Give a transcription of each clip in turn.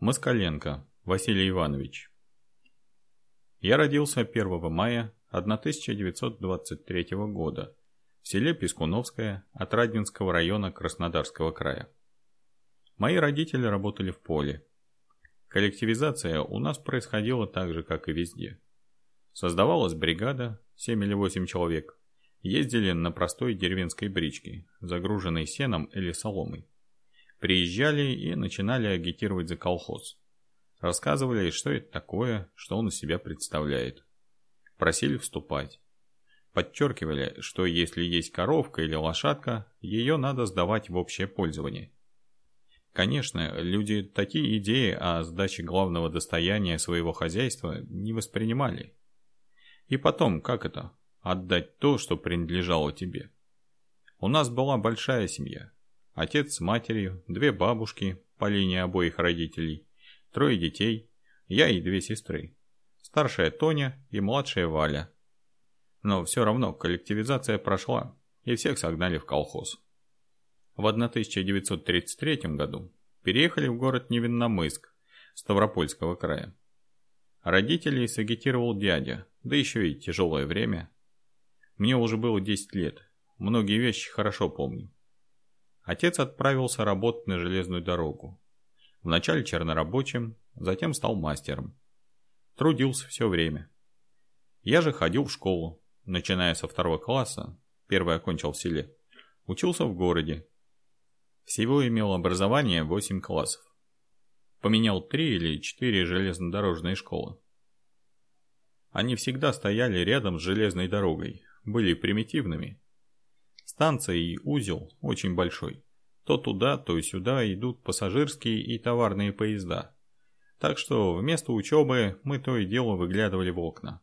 Москаленко Василий Иванович. Я родился 1 мая 1923 года в селе Пескуновское Отрадненского района Краснодарского края. Мои родители работали в поле. Коллективизация у нас происходила так же, как и везде. Создавалась бригада, 7 или 8 человек, ездили на простой деревенской бричке, загруженной сеном или соломой. Приезжали и начинали агитировать за колхоз. Рассказывали, что это такое, что он из себя представляет. Просили вступать. Подчеркивали, что если есть коровка или лошадка, ее надо сдавать в общее пользование. Конечно, люди такие идеи о сдаче главного достояния своего хозяйства не воспринимали. И потом, как это? Отдать то, что принадлежало тебе. У нас была большая семья. Отец с матерью, две бабушки по линии обоих родителей, трое детей, я и две сестры. Старшая Тоня и младшая Валя. Но все равно коллективизация прошла, и всех согнали в колхоз. В 1933 году переехали в город Невинномысск Ставропольского края. Родителей сагитировал дядя, да еще и тяжелое время. Мне уже было 10 лет, многие вещи хорошо помню. Отец отправился работать на железную дорогу. Вначале чернорабочим, затем стал мастером. Трудился все время. Я же ходил в школу, начиная со второго класса, первый окончил в селе, учился в городе. Всего имел образование 8 классов. Поменял 3 или 4 железнодорожные школы. Они всегда стояли рядом с железной дорогой, были примитивными, Станция и узел очень большой. То туда, то сюда идут пассажирские и товарные поезда. Так что вместо учебы мы то и дело выглядывали в окна.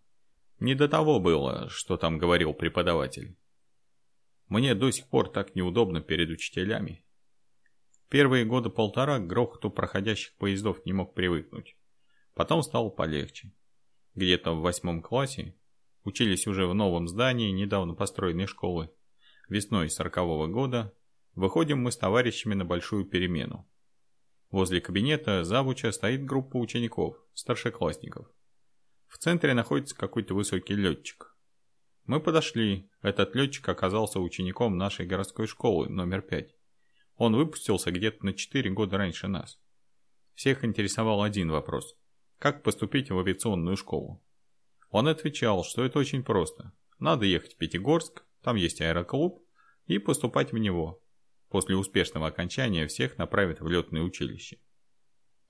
Не до того было, что там говорил преподаватель. Мне до сих пор так неудобно перед учителями. Первые года полтора к грохоту проходящих поездов не мог привыкнуть. Потом стало полегче. Где-то в восьмом классе учились уже в новом здании недавно построенной школы весной сорокового года, выходим мы с товарищами на большую перемену. Возле кабинета завуча стоит группа учеников, старшеклассников. В центре находится какой-то высокий летчик. Мы подошли, этот летчик оказался учеником нашей городской школы номер 5. Он выпустился где-то на 4 года раньше нас. Всех интересовал один вопрос. Как поступить в авиационную школу? Он отвечал, что это очень просто. Надо ехать в Пятигорск, там есть аэроклуб, и поступать в него. После успешного окончания всех направят в летное училище.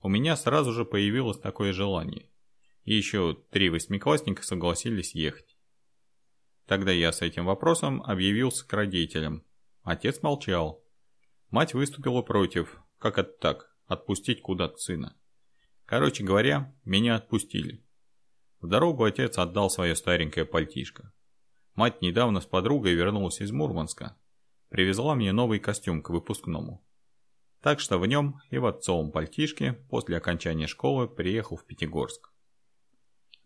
У меня сразу же появилось такое желание. И еще три восьмиклассника согласились ехать. Тогда я с этим вопросом объявился к родителям. Отец молчал. Мать выступила против. Как это так? Отпустить куда-то сына. Короче говоря, меня отпустили. В дорогу отец отдал свое старенькое пальтишко. Мать недавно с подругой вернулась из Мурманска. Привезла мне новый костюм к выпускному. Так что в нем и в отцовом пальтишке после окончания школы приехал в Пятигорск.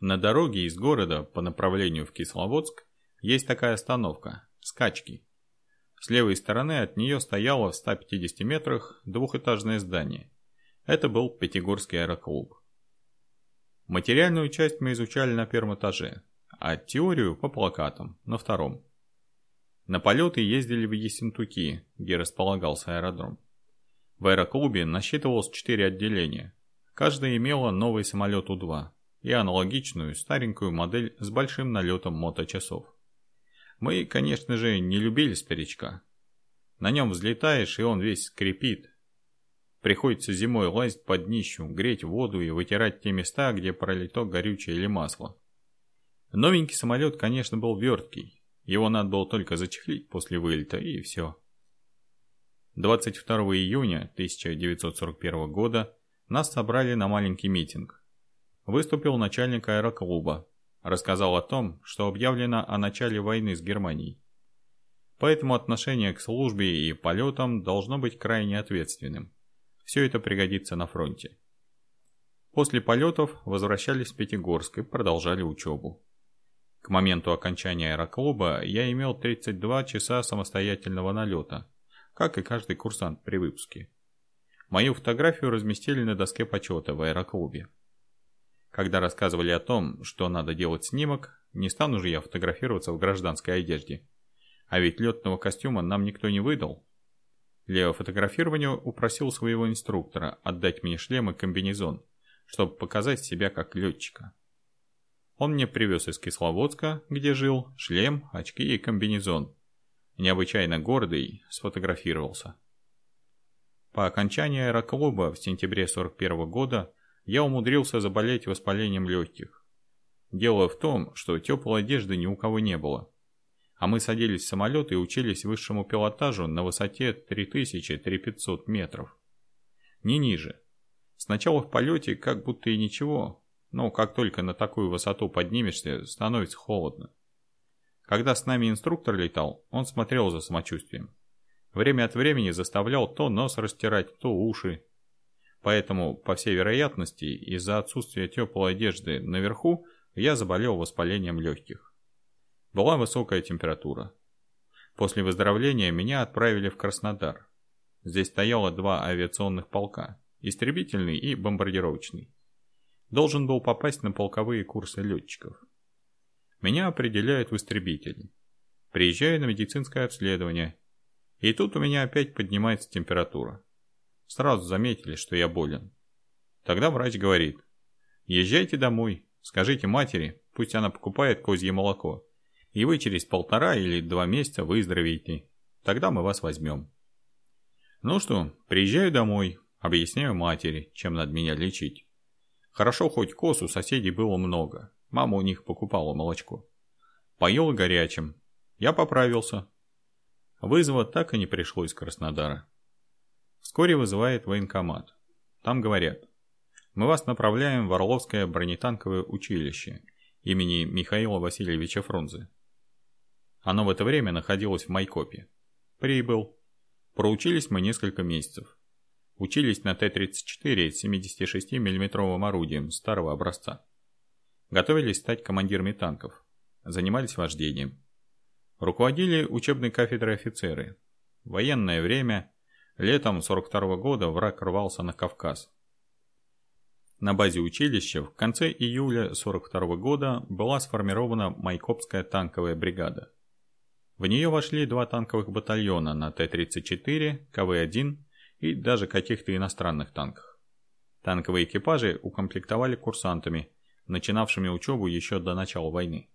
На дороге из города по направлению в Кисловодск есть такая остановка – Скачки. С левой стороны от нее стояло в 150 метрах двухэтажное здание. Это был Пятигорский аэроклуб. Материальную часть мы изучали на первом этаже, а теорию по плакатам, на втором. На полеты ездили в Ессентуки, где располагался аэродром. В аэроклубе насчитывалось 4 отделения. Каждое имело новый самолет У-2 и аналогичную старенькую модель с большим налетом моточасов. Мы, конечно же, не любили старичка. На нем взлетаешь, и он весь скрипит. Приходится зимой лазить под днищу, греть воду и вытирать те места, где пролито горючее или масло. Новенький самолет, конечно, был верткий. Его надо было только зачехлить после вылета, и все. 22 июня 1941 года нас собрали на маленький митинг. Выступил начальник аэроклуба, рассказал о том, что объявлено о начале войны с Германией. Поэтому отношение к службе и полетам должно быть крайне ответственным. Все это пригодится на фронте. После полетов возвращались в Пятигорск и продолжали учебу. К моменту окончания аэроклуба я имел 32 часа самостоятельного налета, как и каждый курсант при выпуске. Мою фотографию разместили на доске почета в аэроклубе. Когда рассказывали о том, что надо делать снимок, не стану же я фотографироваться в гражданской одежде. А ведь летного костюма нам никто не выдал. Для фотографирования упросил своего инструктора отдать мне шлем и комбинезон, чтобы показать себя как летчика. Он мне привез из Кисловодска, где жил, шлем, очки и комбинезон. Необычайно гордый, сфотографировался. По окончании аэроклуба в сентябре 41 года я умудрился заболеть воспалением легких. Дело в том, что теплой одежды ни у кого не было. А мы садились в самолет и учились высшему пилотажу на высоте 3000-3500 метров. Не ниже. Сначала в полете как будто и ничего, но как только на такую высоту поднимешься, становится холодно. Когда с нами инструктор летал, он смотрел за самочувствием. Время от времени заставлял то нос растирать, то уши. Поэтому, по всей вероятности, из-за отсутствия теплой одежды наверху, я заболел воспалением легких. Была высокая температура. После выздоровления меня отправили в Краснодар. Здесь стояло два авиационных полка, истребительный и бомбардировочный. Должен был попасть на полковые курсы летчиков. Меня определяют в истребитель. Приезжаю на медицинское обследование. И тут у меня опять поднимается температура. Сразу заметили, что я болен. Тогда врач говорит, езжайте домой, скажите матери, пусть она покупает козье молоко. И вы через полтора или два месяца выздоровеете. Тогда мы вас возьмем. Ну что, приезжаю домой, объясняю матери, чем надо меня лечить. Хорошо, хоть коз у соседей было много. Мама у них покупала молочко. Поел горячим. Я поправился. Вызова так и не пришло из Краснодара. Вскоре вызывает военкомат. Там говорят, мы вас направляем в Орловское бронетанковое училище имени Михаила Васильевича Фрунзе. Оно в это время находилось в Майкопе. Прибыл. Проучились мы несколько месяцев. Учились на Т-34 с 76 миллиметровым орудием старого образца. Готовились стать командирами танков. Занимались вождением. Руководили учебной кафедрой офицеры. Военное время. Летом 42 -го года враг рвался на Кавказ. На базе училища в конце июля 42 -го года была сформирована Майкопская танковая бригада. В нее вошли два танковых батальона на Т-34, КВ-1 и даже каких-то иностранных танках. Танковые экипажи укомплектовали курсантами – начинавшими учебу еще до начала войны.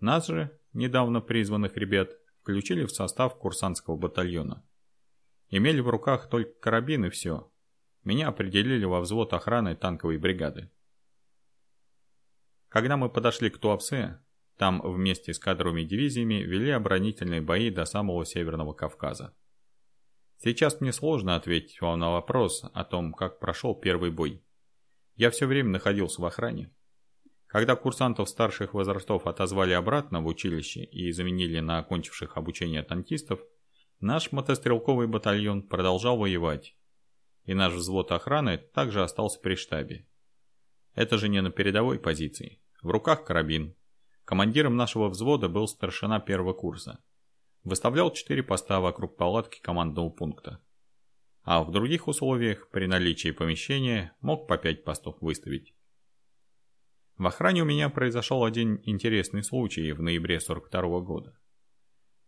Нас же, недавно призванных ребят, включили в состав курсантского батальона. Имели в руках только карабин и все. Меня определили во взвод охраны танковой бригады. Когда мы подошли к Туапсе, там вместе с кадровыми дивизиями вели оборонительные бои до самого Северного Кавказа. Сейчас мне сложно ответить вам на вопрос о том, как прошел первый бой. Я все время находился в охране. Когда курсантов старших возрастов отозвали обратно в училище и заменили на окончивших обучение танкистов, наш мотострелковый батальон продолжал воевать, и наш взвод охраны также остался при штабе. Это же не на передовой позиции. В руках карабин. Командиром нашего взвода был старшина первого курса. Выставлял четыре поста вокруг палатки командного пункта. А в других условиях, при наличии помещения, мог по пять постов выставить. В охране у меня произошел один интересный случай в ноябре 42 года.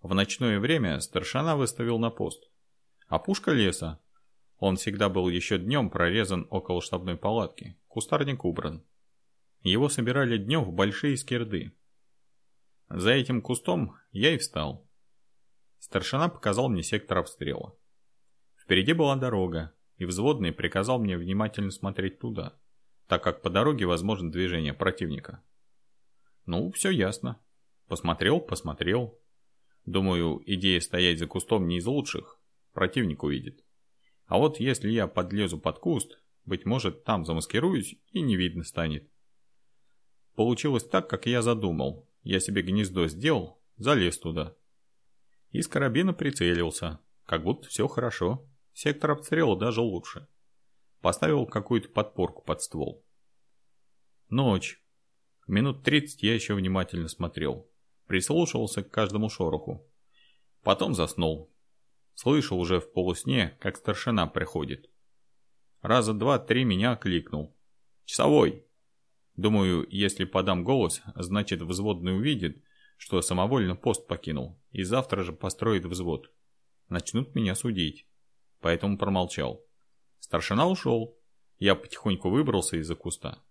В ночное время старшина выставил на пост. А пушка леса. Он всегда был еще днем прорезан около штабной палатки, кустарник убран. Его собирали днем в большие скирды. За этим кустом я и встал. Старшина показал мне сектор обстрела. Впереди была дорога, и взводный приказал мне внимательно смотреть туда так как по дороге возможно движение противника. Ну, все ясно. Посмотрел, посмотрел. Думаю, идея стоять за кустом не из лучших. Противник увидит. А вот если я подлезу под куст, быть может, там замаскируюсь и не видно станет. Получилось так, как я задумал. Я себе гнездо сделал, залез туда. Из карабина прицелился. Как будто все хорошо. Сектор обстрела даже лучше. Поставил какую-то подпорку под ствол. Ночь. Минут тридцать я еще внимательно смотрел. Прислушивался к каждому шороху. Потом заснул. Слышал уже в полусне, как старшина приходит. Раза два-три меня кликнул. «Часовой!» Думаю, если подам голос, значит взводный увидит, что самовольно пост покинул, и завтра же построит взвод. Начнут меня судить. Поэтому промолчал. Старшина ушел. Я потихоньку выбрался из-за куста.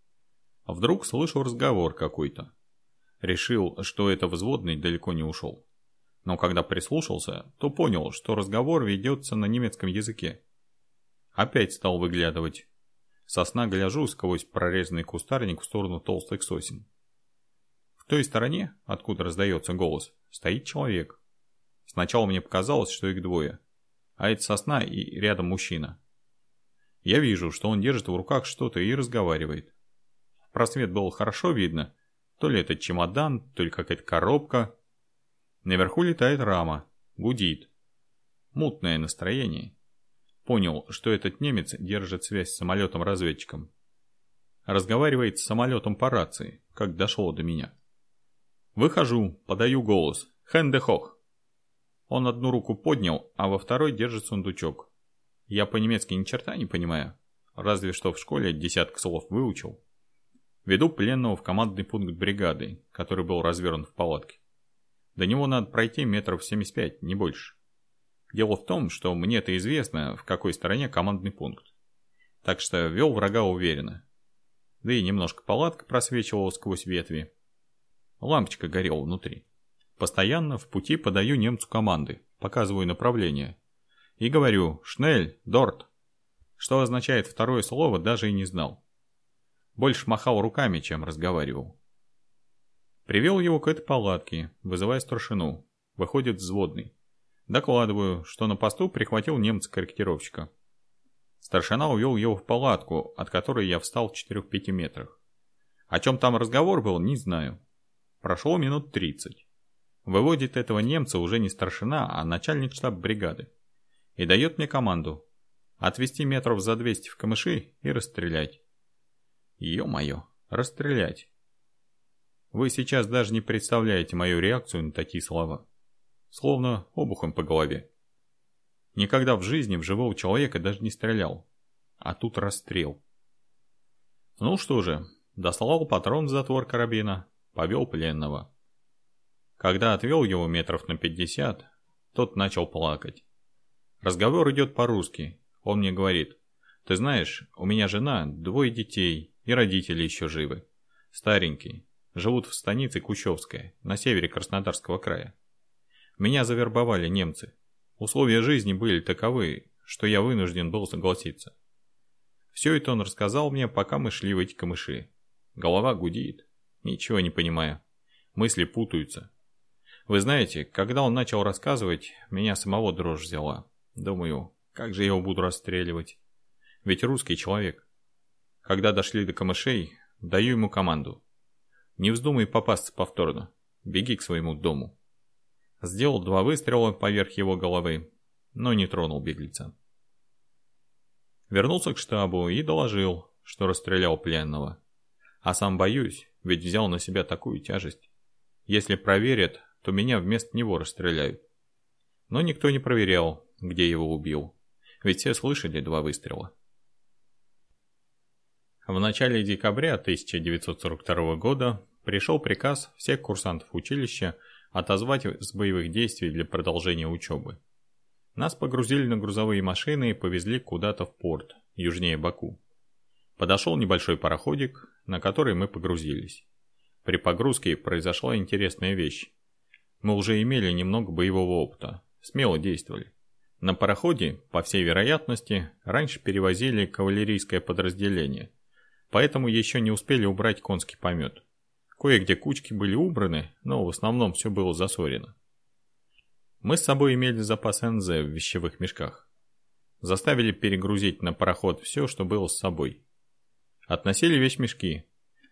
Вдруг слышу разговор какой-то. Решил, что это взводный далеко не ушел. Но когда прислушался, то понял, что разговор ведется на немецком языке. Опять стал выглядывать. Сосна гляжу сквозь прорезанный кустарник в сторону толстых сосен. Той стороне, откуда раздается голос, стоит человек. Сначала мне показалось, что их двое. А это сосна и рядом мужчина. Я вижу, что он держит в руках что-то и разговаривает. Просвет было хорошо видно. То ли это чемодан, то ли какая-то коробка. Наверху летает рама. Гудит. Мутное настроение. Понял, что этот немец держит связь с самолетом-разведчиком. Разговаривает с самолетом по рации, как дошло до меня. Выхожу, подаю голос. Хендехох. Он одну руку поднял, а во второй держит сундучок. Я по-немецки ни черта не понимаю. Разве что в школе десяток слов выучил. Веду пленного в командный пункт бригады, который был развернут в палатке. До него надо пройти метров 75, не больше. Дело в том, что мне-то известно, в какой стороне командный пункт. Так что вел врага уверенно. Да и немножко палатка просвечивала сквозь ветви. Лампочка горела внутри. Постоянно в пути подаю немцу команды, показываю направление. И говорю «Шнель, Дорт». Что означает второе слово, даже и не знал. Больше махал руками, чем разговаривал. Привел его к этой палатке, вызывая старшину. Выходит взводный. Докладываю, что на посту прихватил немца-корректировщика. Старшина увел его в палатку, от которой я встал в 4-5 метрах. О чем там разговор был, не знаю. Прошло минут 30. Выводит этого немца уже не старшина, а начальник штаб бригады. И дает мне команду. Отвести метров за 200 в камыши и расстрелять. Ё-моё, расстрелять. Вы сейчас даже не представляете мою реакцию на такие слова. Словно обухом по голове. Никогда в жизни в живого человека даже не стрелял. А тут расстрел. Ну что же, дослал патрон в затвор карабина, повел пленного. Когда отвел его метров на пятьдесят, тот начал плакать. Разговор идет по-русски. Он мне говорит, ты знаешь, у меня жена, двое детей и родители еще живы. Старенькие, живут в станице Кущевская, на севере Краснодарского края. Меня завербовали немцы. Условия жизни были таковы, что я вынужден был согласиться. Все это он рассказал мне, пока мы шли в эти камыши. Голова гудит. Ничего не понимаю. Мысли путаются. Вы знаете, когда он начал рассказывать, меня самого дрожь взяла. Думаю, как же я его буду расстреливать? Ведь русский человек. Когда дошли до камышей, даю ему команду. Не вздумай попасться повторно. Беги к своему дому. Сделал два выстрела поверх его головы, но не тронул беглеца. Вернулся к штабу и доложил, что расстрелял пленного. А сам боюсь, ведь взял на себя такую тяжесть. Если проверят, то меня вместо него расстреляют. Но никто не проверял, где его убил. Ведь все слышали два выстрела. В начале декабря 1942 года пришел приказ всех курсантов училища отозвать с боевых действий для продолжения учебы. Нас погрузили на грузовые машины и повезли куда-то в порт, южнее Баку. Подошел небольшой пароходик, на который мы погрузились. При погрузке произошла интересная вещь. Мы уже имели немного боевого опыта, смело действовали. На пароходе, по всей вероятности, раньше перевозили кавалерийское подразделение, поэтому еще не успели убрать конский помет. Кое-где кучки были убраны, но в основном все было засорено. Мы с собой имели запас НЗ в вещевых мешках. Заставили перегрузить на пароход все, что было с собой. Относили вещмешки.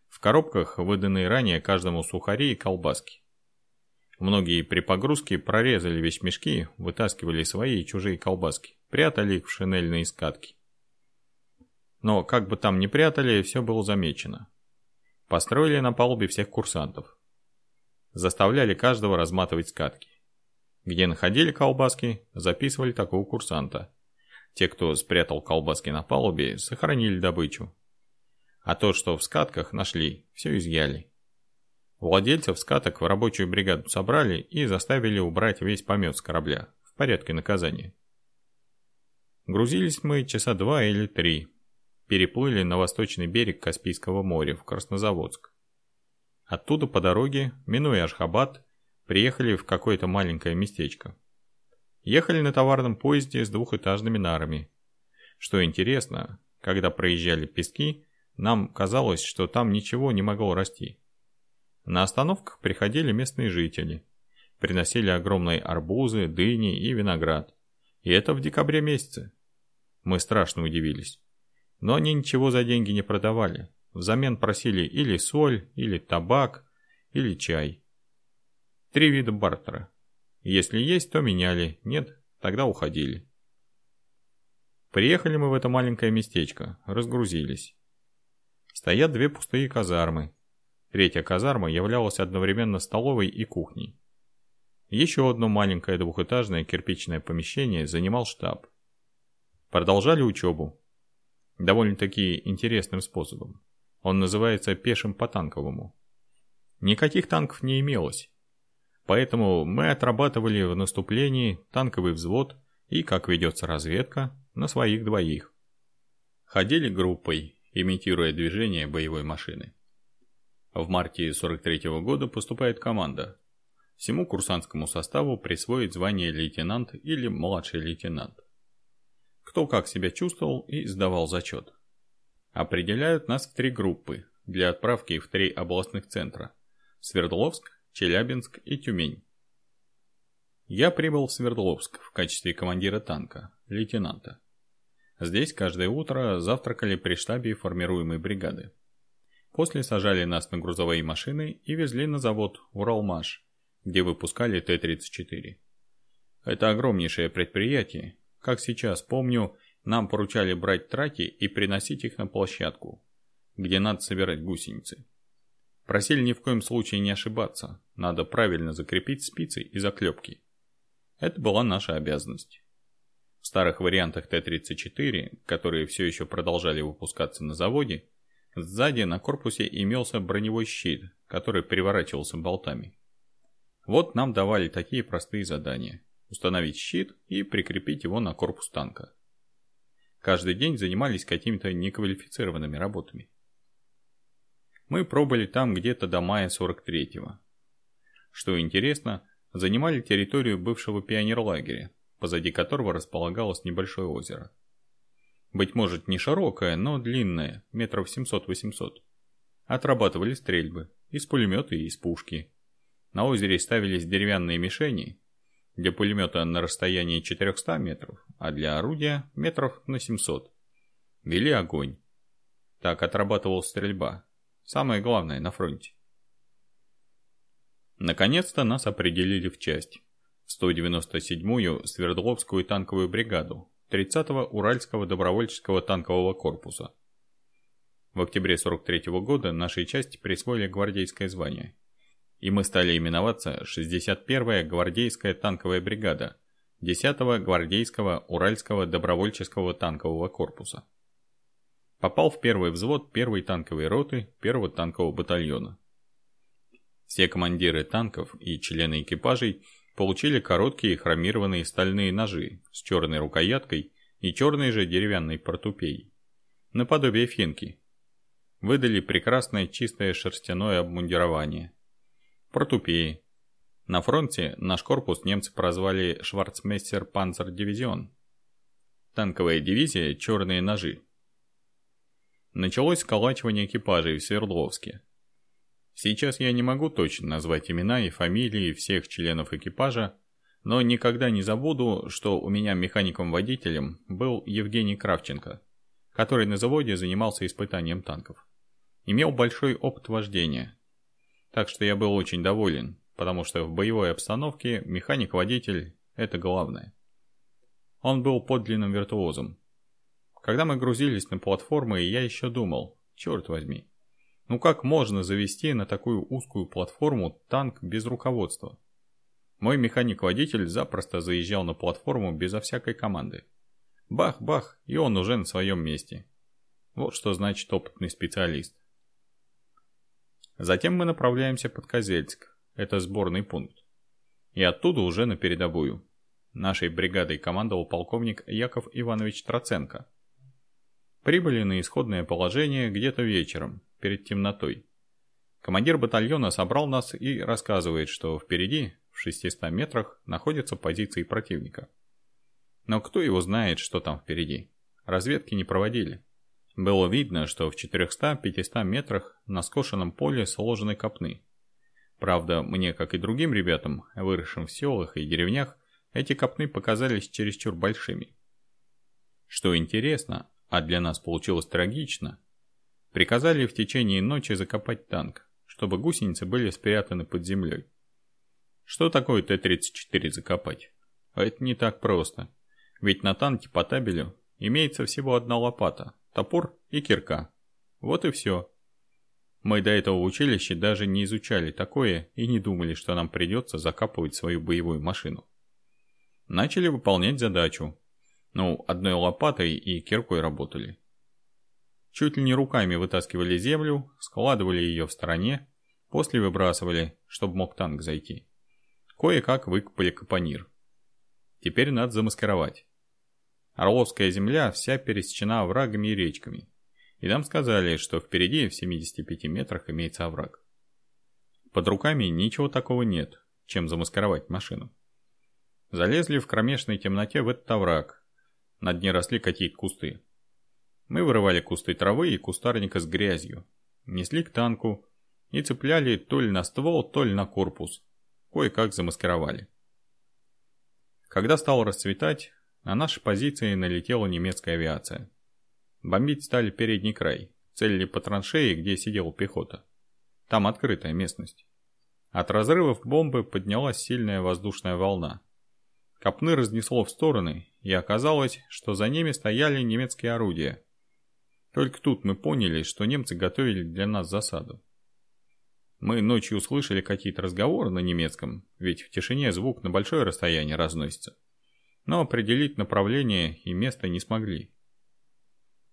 В коробках выданные ранее каждому сухари и колбаски. Многие при погрузке прорезали вещмешки, вытаскивали свои и чужие колбаски, прятали их в шинельные скатки. Но как бы там ни прятали, все было замечено. Построили на палубе всех курсантов. Заставляли каждого разматывать скатки. Где находили колбаски, записывали такого курсанта. Те, кто спрятал колбаски на палубе, сохранили добычу. А то, что в скатках нашли, все изъяли. Владельцев скаток в рабочую бригаду собрали и заставили убрать весь помет с корабля, в порядке наказания. Грузились мы часа два или три. Переплыли на восточный берег Каспийского моря, в Краснозаводск. Оттуда по дороге, минуя Ашхабад, приехали в какое-то маленькое местечко. Ехали на товарном поезде с двухэтажными нарами. Что интересно, когда проезжали пески, нам казалось, что там ничего не могло расти. На остановках приходили местные жители. Приносили огромные арбузы, дыни и виноград. И это в декабре месяце. Мы страшно удивились. Но они ничего за деньги не продавали. Взамен просили или соль, или табак, или чай. Три вида бартера. Если есть, то меняли, нет, тогда уходили. Приехали мы в это маленькое местечко, разгрузились. Стоят две пустые казармы. Третья казарма являлась одновременно столовой и кухней. Еще одно маленькое двухэтажное кирпичное помещение занимал штаб. Продолжали учебу. Довольно-таки интересным способом. Он называется пешим по танковому. Никаких танков не имелось. Поэтому мы отрабатывали в наступлении танковый взвод и, как ведется разведка, на своих двоих. Ходили группой, имитируя движение боевой машины. В марте 43 -го года поступает команда. Всему курсантскому составу присвоит звание лейтенант или младший лейтенант кто как себя чувствовал и сдавал зачет. Определяют нас в три группы для отправки в три областных центра – Свердловск, Челябинск и Тюмень. Я прибыл в Свердловск в качестве командира танка, лейтенанта. Здесь каждое утро завтракали при штабе формируемой бригады. После сажали нас на грузовые машины и везли на завод «Уралмаш», где выпускали Т-34. Это огромнейшее предприятие, как сейчас помню, нам поручали брать траки и приносить их на площадку, где надо собирать гусеницы. Просили ни в коем случае не ошибаться, надо правильно закрепить спицы и заклепки. Это была наша обязанность. В старых вариантах Т-34, которые все еще продолжали выпускаться на заводе, сзади на корпусе имелся броневой щит, который переворачивался болтами. Вот нам давали такие простые задания установить щит и прикрепить его на корпус танка. Каждый день занимались какими-то неквалифицированными работами. Мы пробыли там где-то до мая 43-го. Что интересно, занимали территорию бывшего пионерлагеря, позади которого располагалось небольшое озеро. Быть может не широкое, но длинное, метров 700-800. Отрабатывали стрельбы, из пулемета и из пушки. На озере ставились деревянные мишени, для пулемета на расстоянии 400 метров, а для орудия метров на 700. Вели огонь. Так отрабатывал стрельба. Самое главное на фронте. Наконец-то нас определили в часть. В 197-ю Свердловскую танковую бригаду 30-го Уральского добровольческого танкового корпуса. В октябре 43 -го года нашей части присвоили гвардейское звание и мы стали именоваться 61-я гвардейская танковая бригада 10-го гвардейского Уральского добровольческого танкового корпуса. Попал в первый взвод первой танковой роты первого танкового батальона. Все командиры танков и члены экипажей получили короткие хромированные стальные ножи с черной рукояткой и черной же деревянной портупеей. Наподобие финки. Выдали прекрасное чистое шерстяное обмундирование – Протупеи. На фронте наш корпус немцы прозвали Шварцмейстер Панцер Дивизион. Танковая дивизия «Черные ножи». Началось сколачивание экипажей в Свердловске. Сейчас я не могу точно назвать имена и фамилии всех членов экипажа, но никогда не забуду, что у меня механиком-водителем был Евгений Кравченко, который на заводе занимался испытанием танков. Имел большой опыт вождения, так что я был очень доволен, потому что в боевой обстановке механик-водитель – это главное. Он был подлинным виртуозом. Когда мы грузились на платформы, я еще думал, черт возьми, ну как можно завести на такую узкую платформу танк без руководства? Мой механик-водитель запросто заезжал на платформу безо всякой команды. Бах-бах, и он уже на своем месте. Вот что значит опытный специалист. Затем мы направляемся под Козельск, это сборный пункт. И оттуда уже на передовую. Нашей бригадой командовал полковник Яков Иванович Троценко. Прибыли на исходное положение где-то вечером, перед темнотой. Командир батальона собрал нас и рассказывает, что впереди, в 600 метрах, находятся позиции противника. Но кто его знает, что там впереди? Разведки не проводили. Было видно, что в 400-500 метрах на скошенном поле сложены копны. Правда, мне, как и другим ребятам, выросшим в селах и деревнях, эти копны показались чересчур большими. Что интересно, а для нас получилось трагично, приказали в течение ночи закопать танк, чтобы гусеницы были спрятаны под землей. Что такое Т-34 закопать? А это не так просто. Ведь на танке по табелю имеется всего одна лопата, топор и кирка. Вот и все. Мы до этого в училище даже не изучали такое и не думали, что нам придется закапывать свою боевую машину. Начали выполнять задачу. Ну, одной лопатой и киркой работали. Чуть ли не руками вытаскивали землю, складывали ее в стороне, после выбрасывали, чтобы мог танк зайти. Кое-как выкопали капонир. Теперь надо замаскировать. Орловская земля вся пересечена оврагами и речками. И нам сказали, что впереди в 75 метрах имеется овраг. Под руками ничего такого нет, чем замаскировать машину. Залезли в кромешной темноте в этот овраг. На дне росли какие-то кусты. Мы вырывали кусты травы и кустарника с грязью. Несли к танку и цепляли то ли на ствол, то ли на корпус. Кое-как замаскировали. Когда стало расцветать, на наши позиции налетела немецкая авиация. Бомбить стали передний край, целили по траншеи, где сидела пехота. Там открытая местность. От разрывов бомбы поднялась сильная воздушная волна. Копны разнесло в стороны, и оказалось, что за ними стояли немецкие орудия. Только тут мы поняли, что немцы готовили для нас засаду. Мы ночью услышали какие-то разговоры на немецком, ведь в тишине звук на большое расстояние разносится но определить направление и место не смогли.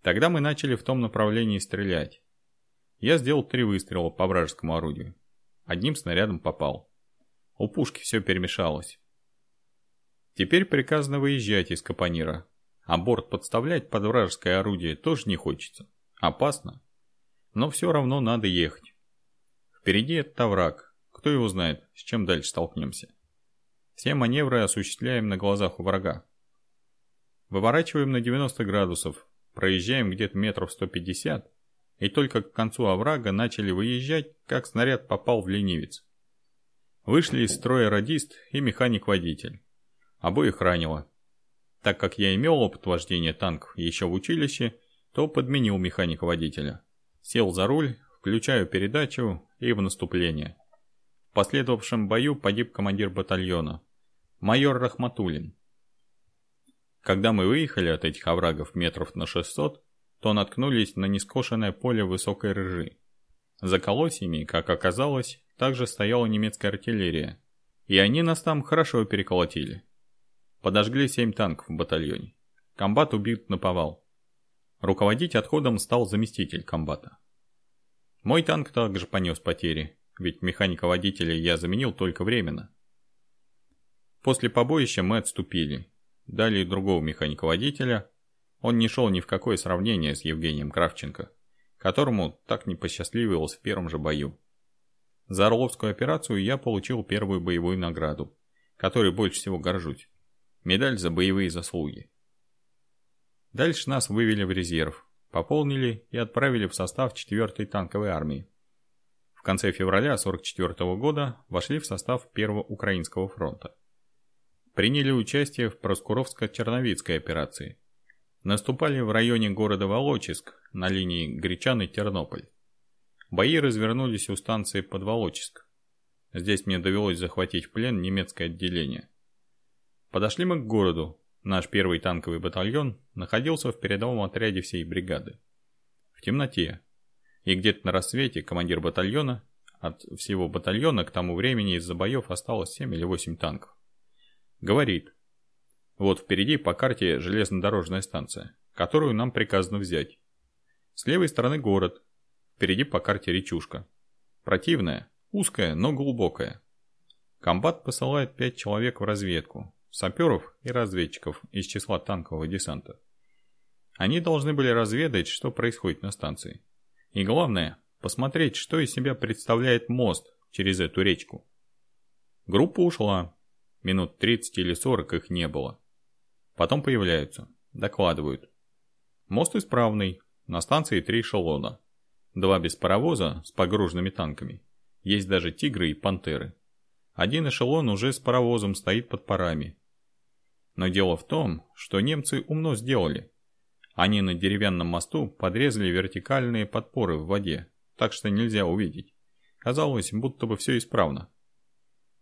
Тогда мы начали в том направлении стрелять. Я сделал три выстрела по вражескому орудию. Одним снарядом попал. У пушки все перемешалось. Теперь приказано выезжать из Капонира, а борт подставлять под вражеское орудие тоже не хочется. Опасно. Но все равно надо ехать. Впереди это враг. Кто его знает, с чем дальше столкнемся. Все маневры осуществляем на глазах у врага. Выворачиваем на 90 градусов, проезжаем где-то метров 150, и только к концу оврага начали выезжать, как снаряд попал в ленивец. Вышли из строя радист и механик-водитель. Обоих ранило. Так как я имел опыт вождения танков еще в училище, то подменил механика-водителя. Сел за руль, включаю передачу и в наступление. В последовавшем бою погиб командир батальона майор Рахматулин. Когда мы выехали от этих оврагов метров на 600, то наткнулись на нескошенное поле высокой рыжи. За колосьями, как оказалось, также стояла немецкая артиллерия, и они нас там хорошо переколотили. Подожгли семь танков в батальоне. Комбат убит на повал. Руководить отходом стал заместитель комбата. Мой танк также понес потери, ведь механика-водителя я заменил только временно. После побоища мы отступили. Дали другого механика-водителя. Он не шел ни в какое сравнение с Евгением Кравченко, которому так не посчастливилось в первом же бою. За Орловскую операцию я получил первую боевую награду, которой больше всего горжусь. Медаль за боевые заслуги. Дальше нас вывели в резерв, пополнили и отправили в состав 4-й танковой армии. В конце февраля 44 года вошли в состав 1-го Украинского фронта приняли участие в Проскуровско-Черновицкой операции. Наступали в районе города Волочиск на линии Гречаны-Тернополь. Бои развернулись у станции Подволочиск. Здесь мне довелось захватить в плен немецкое отделение. Подошли мы к городу. Наш первый танковый батальон находился в передовом отряде всей бригады. В темноте. И где-то на рассвете командир батальона, от всего батальона к тому времени из-за боев осталось 7 или 8 танков. Говорит. Вот впереди по карте железнодорожная станция, которую нам приказано взять. С левой стороны город, впереди по карте речушка. Противная, узкая, но глубокая. Комбат посылает пять человек в разведку, саперов и разведчиков из числа танкового десанта. Они должны были разведать, что происходит на станции. И главное, посмотреть, что из себя представляет мост через эту речку. Группа ушла. Минут 30 или 40 их не было. Потом появляются, докладывают. Мост исправный, на станции три эшелона. Два без паровоза с погруженными танками. Есть даже тигры и пантеры. Один эшелон уже с паровозом стоит под парами. Но дело в том, что немцы умно сделали. Они на деревянном мосту подрезали вертикальные подпоры в воде, так что нельзя увидеть. Казалось, будто бы все исправно.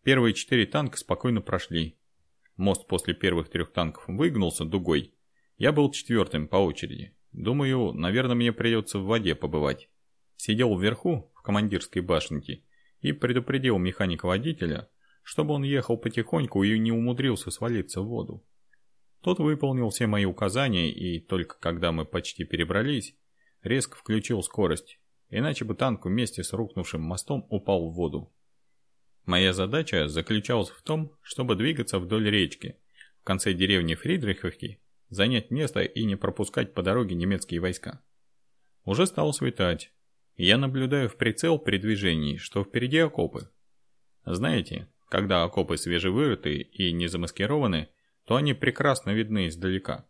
Первые четыре танка спокойно прошли. Мост после первых трех танков выгнулся дугой. Я был четвертым по очереди. Думаю, наверное, мне придется в воде побывать. Сидел вверху, в командирской башенке, и предупредил механика-водителя, чтобы он ехал потихоньку и не умудрился свалиться в воду. Тот выполнил все мои указания, и только когда мы почти перебрались, резко включил скорость, иначе бы танк вместе с рухнувшим мостом упал в воду. Моя задача заключалась в том, чтобы двигаться вдоль речки, в конце деревни Фридриховки, занять место и не пропускать по дороге немецкие войска. Уже стало светать, я наблюдаю в прицел при движении, что впереди окопы. Знаете, когда окопы свежевырыты и не замаскированы, то они прекрасно видны издалека.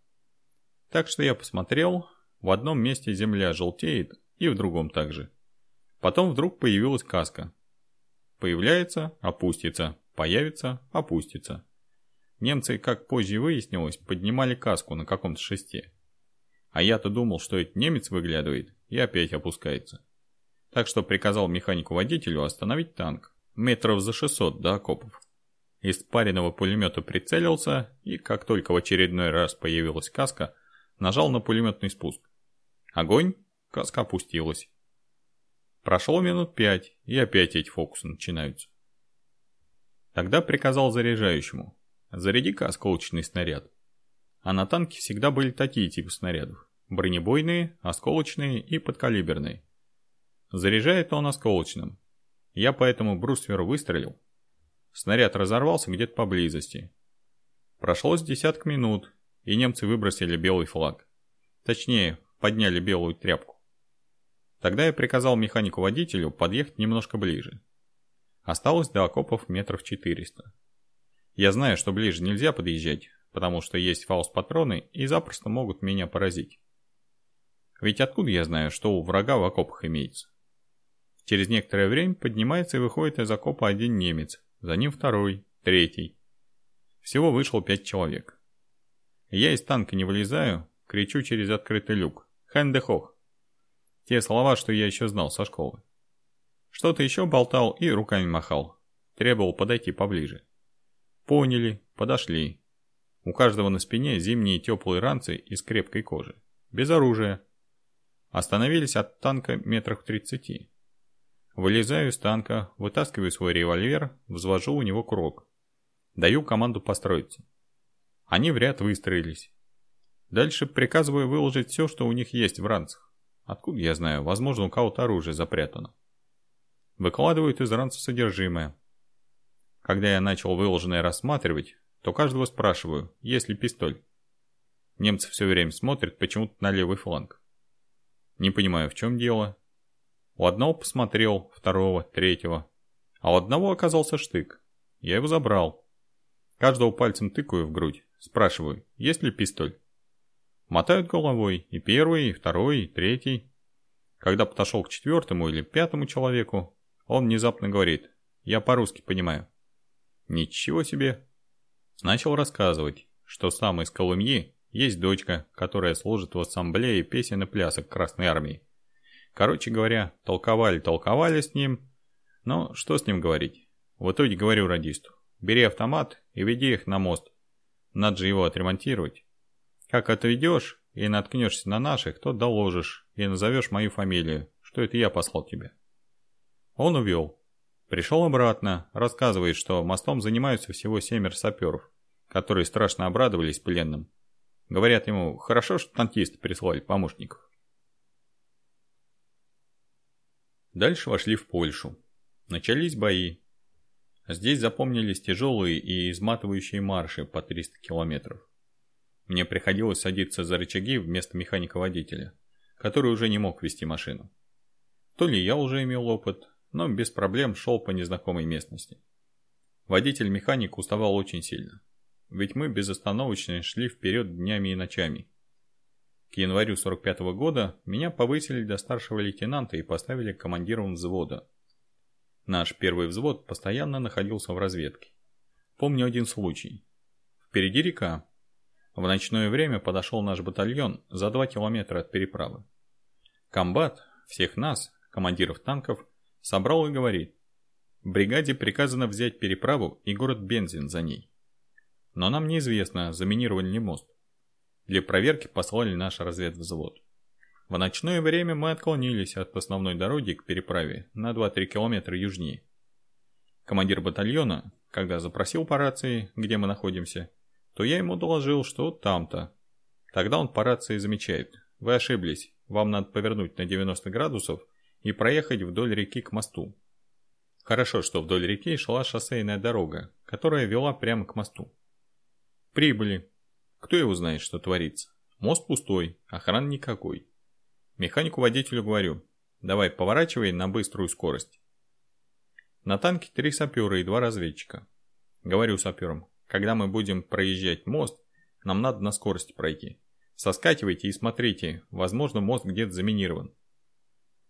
Так что я посмотрел, в одном месте земля желтеет и в другом также. Потом вдруг появилась каска. Появляется, опустится, появится, опустится. Немцы, как позже выяснилось, поднимали каску на каком-то шесте. А я-то думал, что это немец выглядывает, и опять опускается так что приказал механику-водителю остановить танк метров за 600 до окопов. Из паренного пулемета прицелился и, как только в очередной раз появилась каска, нажал на пулеметный спуск. Огонь, каска опустилась. Прошло минут пять, и опять эти фокусы начинаются. Тогда приказал заряжающему, заряди-ка осколочный снаряд. А на танке всегда были такие типы снарядов. Бронебойные, осколочные и подкалиберные. Заряжает он осколочным. Я по этому брустверу выстрелил. Снаряд разорвался где-то поблизости. Прошло десяток минут, и немцы выбросили белый флаг. Точнее, подняли белую тряпку. Тогда я приказал механику-водителю подъехать немножко ближе. Осталось до окопов метров 400. Я знаю, что ближе нельзя подъезжать, потому что есть фаус-патроны и запросто могут меня поразить. Ведь откуда я знаю, что у врага в окопах имеется? Через некоторое время поднимается и выходит из окопа один немец, за ним второй, третий. Всего вышло пять человек. Я из танка не вылезаю, кричу через открытый люк. Хэндехох. Те слова, что я еще знал со школы. Что-то еще болтал и руками махал. Требовал подойти поближе. Поняли, подошли. У каждого на спине зимние теплые ранцы из крепкой кожи. Без оружия. Остановились от танка метрах в тридцати. Вылезаю из танка, вытаскиваю свой револьвер, взвожу у него курок. Даю команду построиться. Они в ряд выстроились. Дальше приказываю выложить все, что у них есть в ранцах. Откуда я знаю, возможно у кого-то оружие запрятано. Выкладывают из ранца содержимое. Когда я начал выложенное рассматривать, то каждого спрашиваю, есть ли пистоль. Немцы все время смотрят почему-то на левый фланг. Не понимаю, в чем дело, у одного посмотрел, второго, третьего. А у одного оказался штык. Я его забрал. Каждого пальцем тыкаю в грудь. Спрашиваю, есть ли пистоль? Мотают головой и первый, и второй, и третий. Когда подошел к четвертому или пятому человеку, он внезапно говорит, я по-русски понимаю. Ничего себе. Начал рассказывать, что сам из Колымьи есть дочка, которая служит в ассамблее песен и плясок Красной Армии. Короче говоря, толковали-толковали с ним, но что с ним говорить? В итоге говорю радисту, бери автомат и веди их на мост. Надо же его отремонтировать. Как отведешь и наткнешься на наших, то доложишь и назовешь мою фамилию, что это я послал тебя. Он увел. Пришел обратно, рассказывает, что мостом занимаются всего семеро саперов. которые страшно обрадовались пленным. Говорят ему, хорошо, что танкисты прислали помощников. Дальше вошли в Польшу. Начались бои. Здесь запомнились тяжелые и изматывающие марши по 300 километров. Мне приходилось садиться за рычаги вместо механика-водителя, который уже не мог вести машину. То ли я уже имел опыт, но без проблем шел по незнакомой местности. Водитель-механик уставал очень сильно, ведь мы безостановочно шли вперед днями и ночами. К январю 45 -го года меня повысили до старшего лейтенанта и поставили командиром взвода. Наш первый взвод постоянно находился в разведке. Помню один случай. Впереди река. В ночное время подошел наш батальон за 2 километра от переправы. Комбат всех нас, командиров танков, собрал и говорит, бригаде приказано взять переправу и город Бензин за ней. Но нам неизвестно, заминировали ли мост. Для проверки послали наш разведвзвод. В ночное время мы отклонились от основной дороги к переправе на 2-3 километра южнее. Командир батальона, когда запросил по рации, где мы находимся, то я ему доложил, что там-то. Тогда он по рации замечает. Вы ошиблись, вам надо повернуть на 90 градусов и проехать вдоль реки к мосту. Хорошо, что вдоль реки шла шоссейная дорога, которая вела прямо к мосту. Прибыли. Кто его знает, что творится? Мост пустой, охраны никакой. Механику-водителю говорю, давай поворачивай на быструю скорость. На танке три сапера и два разведчика. Говорю саперам, когда мы будем проезжать мост, нам надо на скорости пройти. Соскакивайте и смотрите, возможно мост где-то заминирован.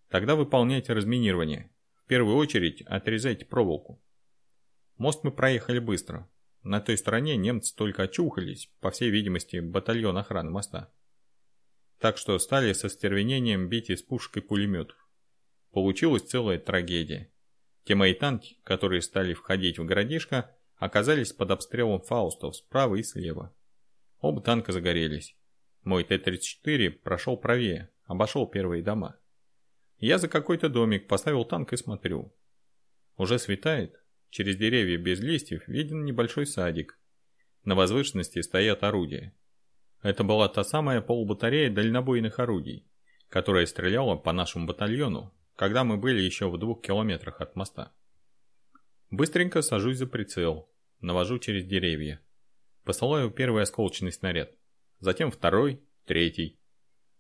Тогда выполняйте разминирование. В первую очередь отрезайте проволоку. Мост мы проехали быстро. На той стороне немцы только очухались, по всей видимости, батальон охраны моста так что стали со стервенением бить из пушек и пулеметов. Получилась целая трагедия. Те мои танки, которые стали входить в городишко, оказались под обстрелом фаустов справа и слева. Оба танка загорелись. Мой Т-34 прошел правее, обошел первые дома. Я за какой-то домик поставил танк и смотрю. Уже светает, через деревья без листьев виден небольшой садик. На возвышенности стоят орудия. Это была та самая полубатарея дальнобойных орудий, которая стреляла по нашему батальону, когда мы были еще в двух километрах от моста. Быстренько сажусь за прицел, навожу через деревья. Посылаю первый осколочный снаряд, затем второй, третий.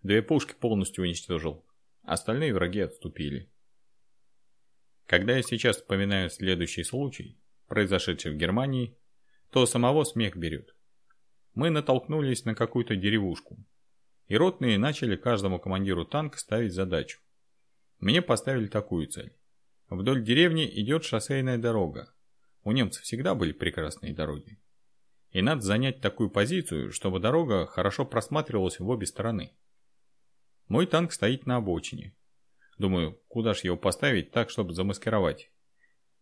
Две пушки полностью уничтожил, остальные враги отступили. Когда я сейчас вспоминаю следующий случай, произошедший в Германии, то самого смех берет мы натолкнулись на какую-то деревушку. И ротные начали каждому командиру танка ставить задачу. Мне поставили такую цель. Вдоль деревни идет шоссейная дорога. У немцев всегда были прекрасные дороги. И надо занять такую позицию, чтобы дорога хорошо просматривалась в обе стороны. Мой танк стоит на обочине. Думаю, куда ж его поставить так, чтобы замаскировать?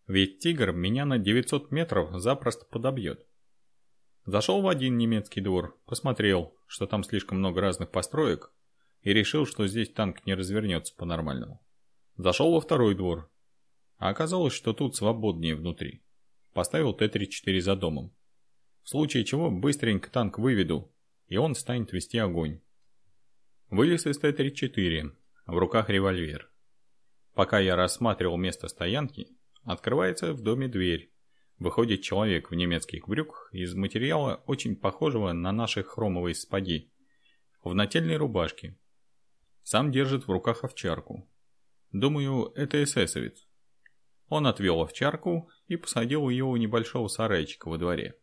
Ведь «Тигр» меня на 900 метров запросто подобьет. Зашел в один немецкий двор, посмотрел, что там слишком много разных построек, и решил, что здесь танк не развернется по-нормальному. Зашел во второй двор, а оказалось, что тут свободнее внутри. Поставил Т-34 за домом. В случае чего быстренько танк выведу, и он станет вести огонь. Вылез из Т-34, в руках револьвер. Пока я рассматривал место стоянки, открывается в доме дверь, Выходит человек в немецких брюках из материала, очень похожего на наши хромовые спаги, в нательной рубашке. Сам держит в руках овчарку. Думаю, это эсэсовец. Он отвел овчарку и посадил ее у небольшого сарайчика во дворе.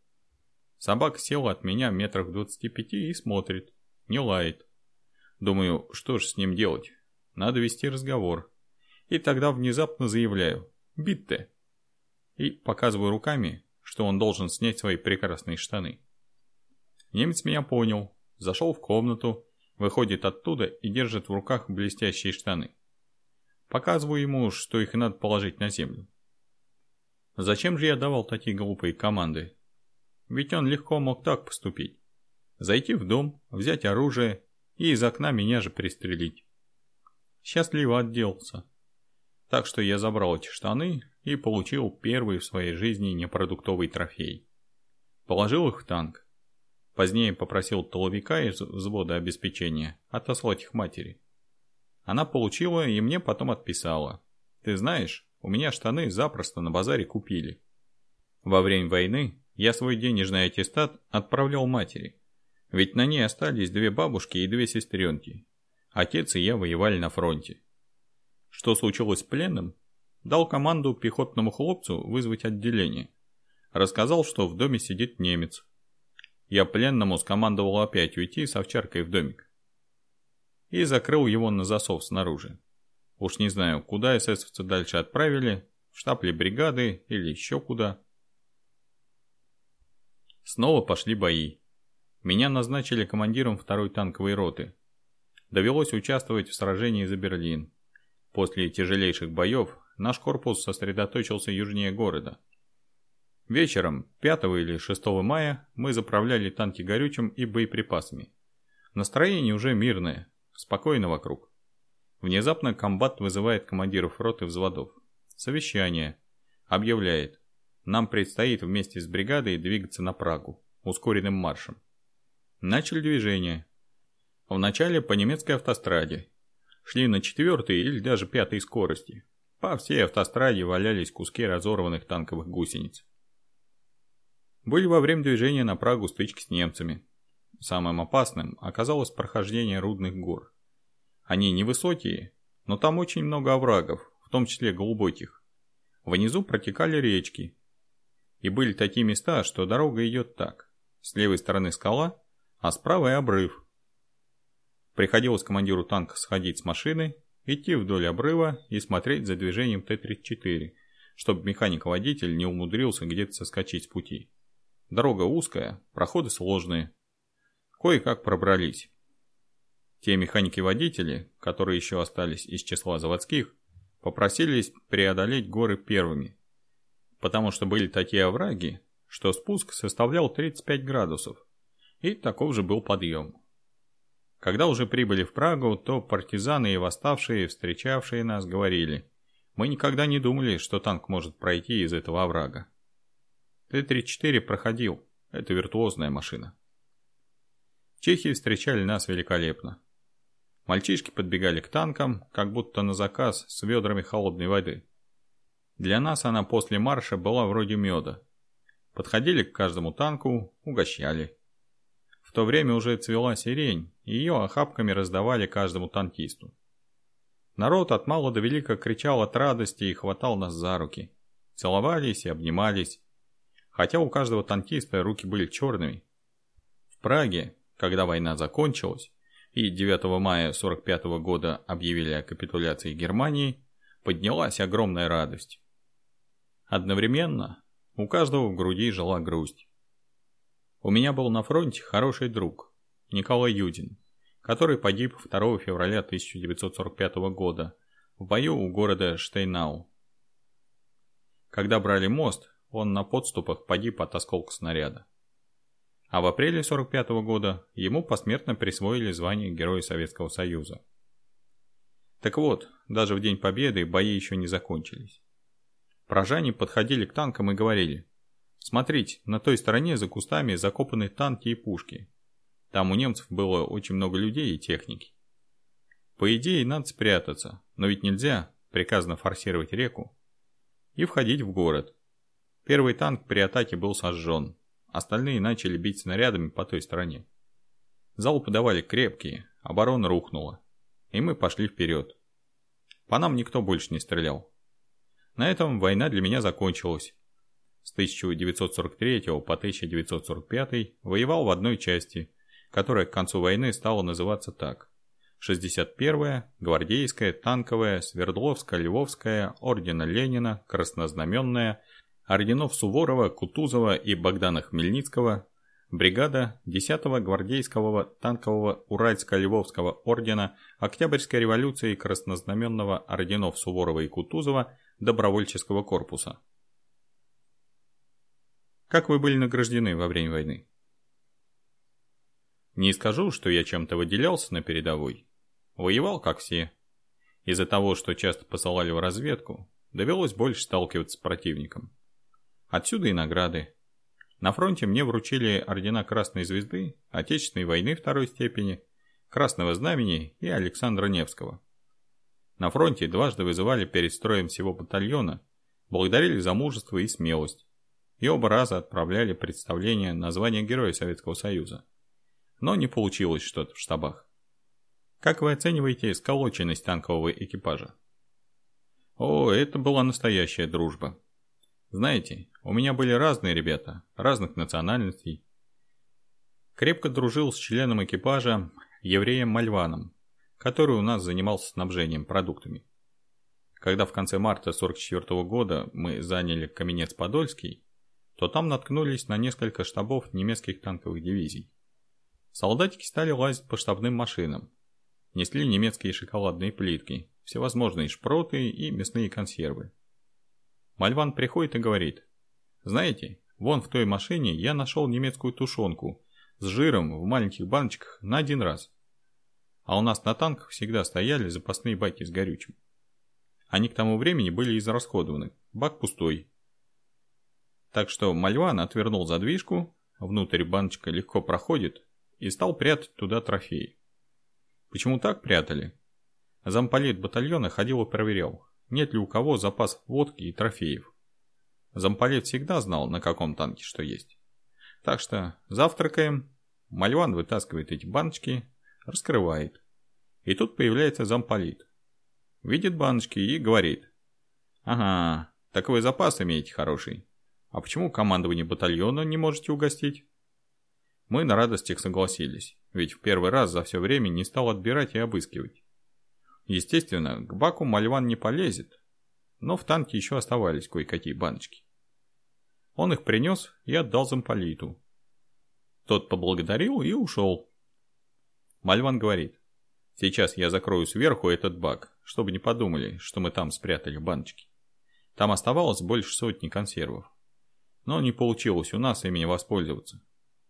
Собака села от меня метрах в 25 и смотрит, не лает. Думаю, что ж с ним делать? Надо вести разговор. И тогда внезапно заявляю «Битте» и показываю руками, что он должен снять свои прекрасные штаны. Немец меня понял, зашел в комнату, выходит оттуда и держит в руках блестящие штаны. Показываю ему, что их надо положить на землю. Зачем же я давал такие глупые команды? Ведь он легко мог так поступить. Зайти в дом, взять оружие и из окна меня же пристрелить. Счастливо отделался. Так что я забрал эти штаны и получил первый в своей жизни непродуктовый трофей. Положил их в танк. Позднее попросил толовика из взвода обеспечения отослать их матери. Она получила и мне потом отписала. Ты знаешь, у меня штаны запросто на базаре купили. Во время войны я свой денежный аттестат отправлял матери. Ведь на ней остались две бабушки и две сестренки. Отец и я воевали на фронте. Что случилось с пленным? Дал команду пехотному хлопцу вызвать отделение. Рассказал, что в доме сидит немец. Я пленному скомандовал опять уйти с овчаркой в домик. И закрыл его на засов снаружи. Уж не знаю, куда эсэсовцы дальше отправили, в штаб ли бригады или еще куда. Снова пошли бои. Меня назначили командиром второй танковой роты. Довелось участвовать в сражении за Берлин. После тяжелейших боев наш корпус сосредоточился южнее города. Вечером 5 или 6 мая мы заправляли танки горючим и боеприпасами. Настроение уже мирное, спокойно вокруг. Внезапно комбат вызывает командиров роты взводов. Совещание. Объявляет. Нам предстоит вместе с бригадой двигаться на Прагу, ускоренным маршем. Начали движение. Вначале по немецкой автостраде. Шли на четвертой или даже пятой скорости. По всей автостраде валялись куски разорванных танковых гусениц. Были во время движения на Прагу стычки с немцами. Самым опасным оказалось прохождение рудных гор. Они невысокие, но там очень много оврагов, в том числе глубоких. Внизу протекали речки. И были такие места, что дорога идет так. С левой стороны скала, а с правой обрыв. Приходилось командиру танка сходить с машины, идти вдоль обрыва и смотреть за движением Т-34, чтобы механик-водитель не умудрился где-то соскочить с пути. Дорога узкая, проходы сложные. Кое-как пробрались. Те механики-водители, которые еще остались из числа заводских, попросились преодолеть горы первыми, потому что были такие овраги, что спуск составлял 35 градусов, и таков же был подъем. Когда уже прибыли в Прагу, то партизаны и восставшие, встречавшие нас, говорили, мы никогда не думали, что танк может пройти из этого оврага. Т-34 проходил. Это виртуозная машина. Чехи встречали нас великолепно. Мальчишки подбегали к танкам, как будто на заказ с ведрами холодной воды. Для нас она после марша была вроде меда. Подходили к каждому танку, угощали. То время уже цвела сирень, и ее охапками раздавали каждому танкисту. Народ от мала до велика кричал от радости и хватал нас за руки. Целовались и обнимались хотя у каждого танкиста руки были черными. В Праге, когда война закончилась, и 9 мая 45 года объявили о капитуляции Германии, поднялась огромная радость. Одновременно у каждого в груди жила грусть. У меня был на фронте хороший друг, Николай Юдин, который погиб 2 февраля 1945 года в бою у города Штейнау. Когда брали мост, он на подступах погиб от осколка снаряда. А в апреле 45 -го года ему посмертно присвоили звание Героя Советского Союза. Так вот, даже в День Победы бои еще не закончились. Прожане подходили к танкам и говорили, «Смотрите, на той стороне за кустами закопаны танки и пушки. Там у немцев было очень много людей и техники. По идее, надо спрятаться, но ведь нельзя, приказано форсировать реку, и входить в город, Первый танк при атаке был сожжен. Остальные начали бить снарядами по той стороне. Залпы давали крепкие, оборона рухнула. И мы пошли вперед. По нам никто больше не стрелял. На этом война для меня закончилась. С 1943 по 1945 воевал в одной части, которая к концу войны стала называться так. 61-я, гвардейская, танковая, Свердловская, Львовская, ордена Ленина, краснознаменная, орденов Суворова, Кутузова и Богдана Хмельницкого, бригада 10-го гвардейского танкового Уральско-Львовского ордена Октябрьской революции краснознаменного орденов Суворова и Кутузова добровольческого корпуса. Как вы были награждены во время войны? Не скажу, что я чем-то выделялся на передовой. Воевал, как все. Из-за того, что часто посылали в разведку, довелось больше сталкиваться с противником. Отсюда и награды. На фронте мне вручили ордена Красной Звезды, Отечественной войны второй степени, Красного Знамени и Александра Невского. На фронте дважды вызывали перед строем всего батальона, благодарили за мужество и смелость, и оба раза отправляли представление на звание Героя Советского Союза. Но не получилось что-то в штабах. Как вы оцениваете сколоченность танкового экипажа? О, это была настоящая дружба. Знаете, у меня были разные ребята, разных национальностей. Крепко дружил с членом экипажа, евреем Мальваном, который у нас занимался снабжением продуктами. Когда в конце марта 44 года мы заняли Каменец-Подольский, то там наткнулись на несколько штабов немецких танковых дивизий. Солдатики стали лазить по штабным машинам. Несли немецкие шоколадные плитки, всевозможные шпроты и мясные консервы. Мальван приходит и говорит, «Знаете, вон в той машине я нашел немецкую тушенку с жиром в маленьких баночках на один раз. А у нас на танках всегда стояли запасные баки с горючим. Они к тому времени были израсходованы, бак пустой. Так что Мальван отвернул задвижку, внутрь баночка легко проходит и стал прятать туда трофеи. Почему так прятали? Замполит батальона ходил и проверял, нет ли у кого запас водки и трофеев. Замполит всегда знал, на каком танке что есть. Так что завтракаем, Мальван вытаскивает эти баночки, раскрывает. И тут появляется замполит. Видит баночки и говорит. Ага, так вы запас имеете хороший. А почему командование батальона не можете угостить? Мы на радостях согласились, ведь в первый раз за все время не стал отбирать и обыскивать. Естественно, к баку Мальван не полезет, но в танке еще оставались кое-какие баночки. Он их принес и отдал замполиту. Тот поблагодарил и ушел. Мальван говорит, сейчас я закрою сверху этот бак, чтобы не подумали, что мы там спрятали баночки. Там оставалось больше сотни консервов. Но не получилось у нас ими воспользоваться.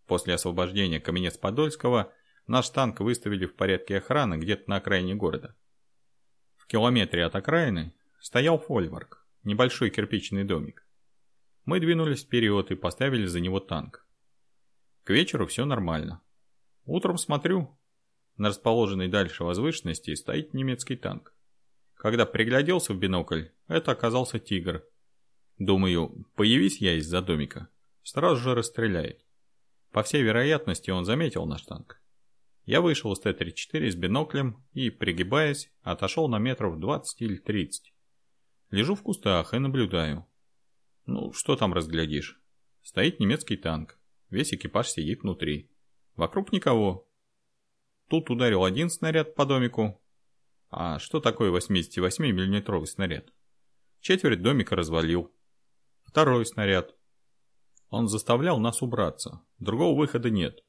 После освобождения Каменец-Подольского наш танк выставили в порядке охраны где-то на окраине города. В километре от окраины стоял фольварк, небольшой кирпичный домик. Мы двинулись вперед и поставили за него танк. К вечеру все нормально. Утром смотрю, на расположенной дальше возвышенности стоит немецкий танк. Когда пригляделся в бинокль, это оказался тигр. Думаю, появись я из-за домика, сразу же расстреляет. По всей вероятности он заметил наш танк. Я вышел из Т-34 с биноклем и, пригибаясь, отошел на метров 20 или 30. Лежу в кустах и наблюдаю. Ну, что там разглядишь? Стоит немецкий танк. Весь экипаж сидит внутри. Вокруг никого. Тут ударил один снаряд по домику. А что такое 88 миллиметровый снаряд? Четверть домика развалил. Второй снаряд. Он заставлял нас убраться. Другого выхода нет.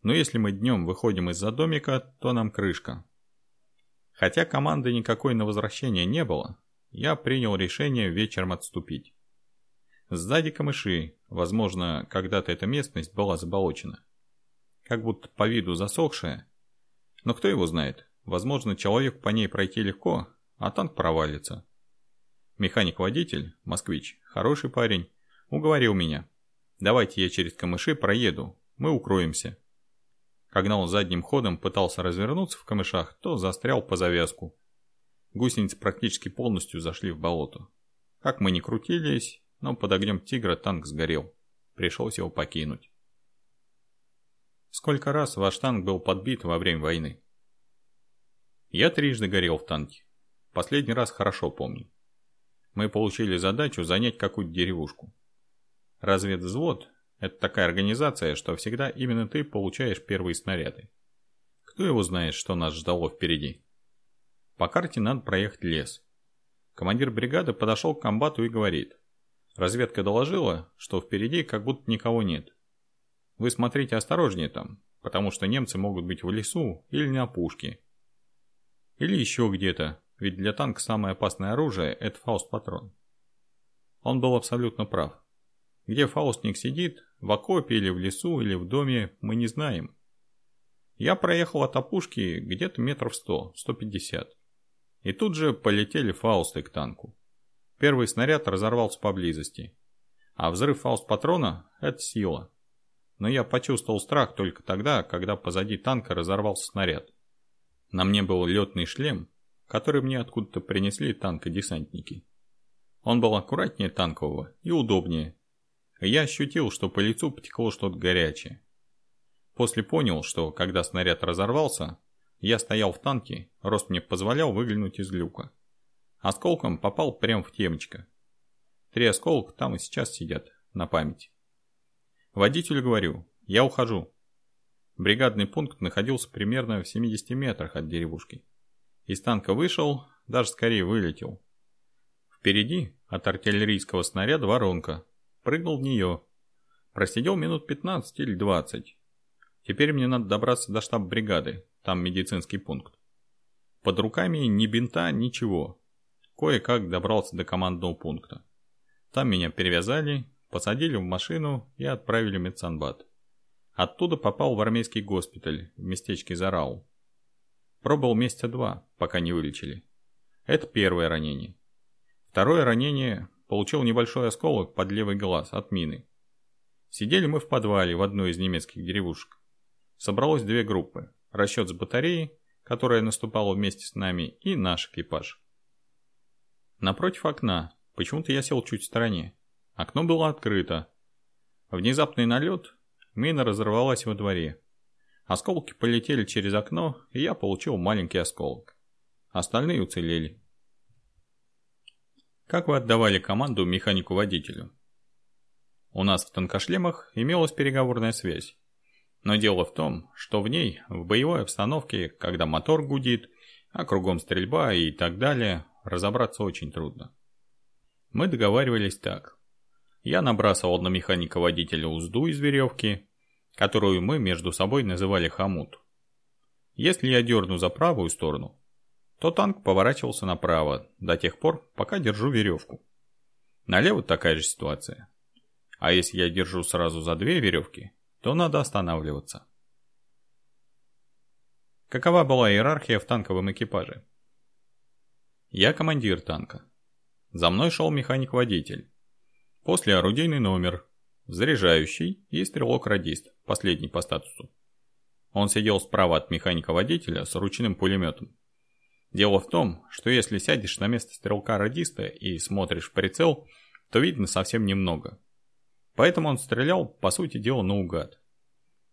Но если мы днем выходим из-за домика, то нам крышка. Хотя команды никакой на возвращение не было, я принял решение вечером отступить. Сзади камыши, возможно, когда-то эта местность была заболочена. Как будто по виду засохшая. Но кто его знает, возможно, человек по ней пройти легко, а танк провалится. Механик-водитель, москвич, хороший парень, уговорил меня. Давайте я через камыши проеду, мы укроемся. Когда он задним ходом пытался развернуться в камышах, то застрял по завязку. Гусеницы практически полностью зашли в болото. Как мы ни крутились, но под огнем тигра танк сгорел. Пришлось его покинуть. Сколько раз ваш танк был подбит во время войны? Я трижды горел в танке. Последний раз хорошо помню. Мы получили задачу занять какую-то деревушку. Разведвзвод это такая организация, что всегда именно ты получаешь первые снаряды. Кто его знает, что нас ждало впереди? По карте надо проехать лес. Командир бригады подошел к комбату и говорит. Разведка доложила, что впереди как будто никого нет. Вы смотрите осторожнее там, потому что немцы могут быть в лесу или на опушке. Или еще где-то, ведь для танка самое опасное оружие – это фауст-патрон. Он был абсолютно прав. Где фаустник сидит, в окопе или в лесу или в доме, мы не знаем. Я проехал от опушки где-то метров сто, сто пятьдесят. И тут же полетели фаусты к танку. Первый снаряд разорвался поблизости. А взрыв фауст-патрона – это сила. Но я почувствовал страх только тогда, когда позади танка разорвался снаряд. На мне был летный шлем, который мне откуда-то принесли танкодесантники. Он был аккуратнее танкового и удобнее. Я ощутил, что по лицу потекло что-то горячее. После понял, что когда снаряд разорвался, я стоял в танке, рост мне позволял выглянуть из люка. Осколком попал прямо в темечко. Три осколка там и сейчас сидят, на память. Водителю говорю, я ухожу. Бригадный пункт находился примерно в 70 метрах от деревушки. Из танка вышел, даже скорее вылетел. Впереди от артиллерийского снаряда воронка. Прыгнул в нее. Просидел минут 15 или 20. Теперь мне надо добраться до штаба бригады, там медицинский пункт. Под руками ни бинта, ничего. Кое-как добрался до командного пункта. Там меня перевязали, посадили в машину и отправили в медсанбат. Оттуда попал в армейский госпиталь в местечке Зарау. Пробыл месяца два, пока не вылечили. Это первое ранение. Второе ранение получил небольшой осколок под левый глаз от мины. Сидели мы в подвале в одной из немецких деревушек. Собралось две группы. Расчет с батареей, которая наступала вместе с нами, и наш экипаж. Напротив окна Почему-то я сел чуть в стороне. Окно было открыто. Внезапный налет, мина разорвалась во дворе. Осколки полетели через окно, и я получил маленький осколок. Остальные уцелели. Как вы отдавали команду механику-водителю? У нас в танкошлемах имелась переговорная связь. Но дело в том, что в ней, в боевой обстановке, когда мотор гудит, а кругом стрельба и так далее, разобраться очень трудно. Мы договаривались так. Я набрасывал на механика-водителя узду из веревки, которую мы между собой называли хомут. Если я дерну за правую сторону, то танк поворачивался направо до тех пор, пока держу веревку. Налево такая же ситуация. А если я держу сразу за две веревки, то надо останавливаться. Какова была иерархия в танковом экипаже? Я командир танка. За мной шел механик-водитель. После орудийный номер, заряжающий и стрелок-радист, последний по статусу. Он сидел справа от механика-водителя с ручным пулеметом. Дело в том, что если сядешь на место стрелка-радиста и смотришь в прицел, то видно совсем немного. Поэтому он стрелял, по сути дела, наугад.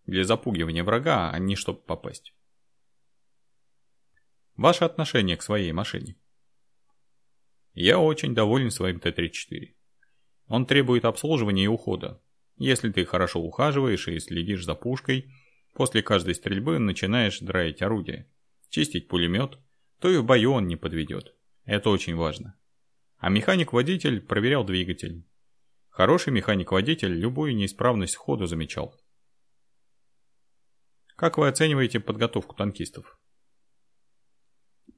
Для запугивания врага, а не чтобы попасть. Ваше отношение к своей машине. Я очень доволен своим Т-34. Он требует обслуживания и ухода. Если ты хорошо ухаживаешь и следишь за пушкой, после каждой стрельбы начинаешь драить орудие, чистить пулемет, то и в бою он не подведет. Это очень важно. А механик-водитель проверял двигатель. Хороший механик-водитель любую неисправность ходу замечал. Как вы оцениваете подготовку танкистов?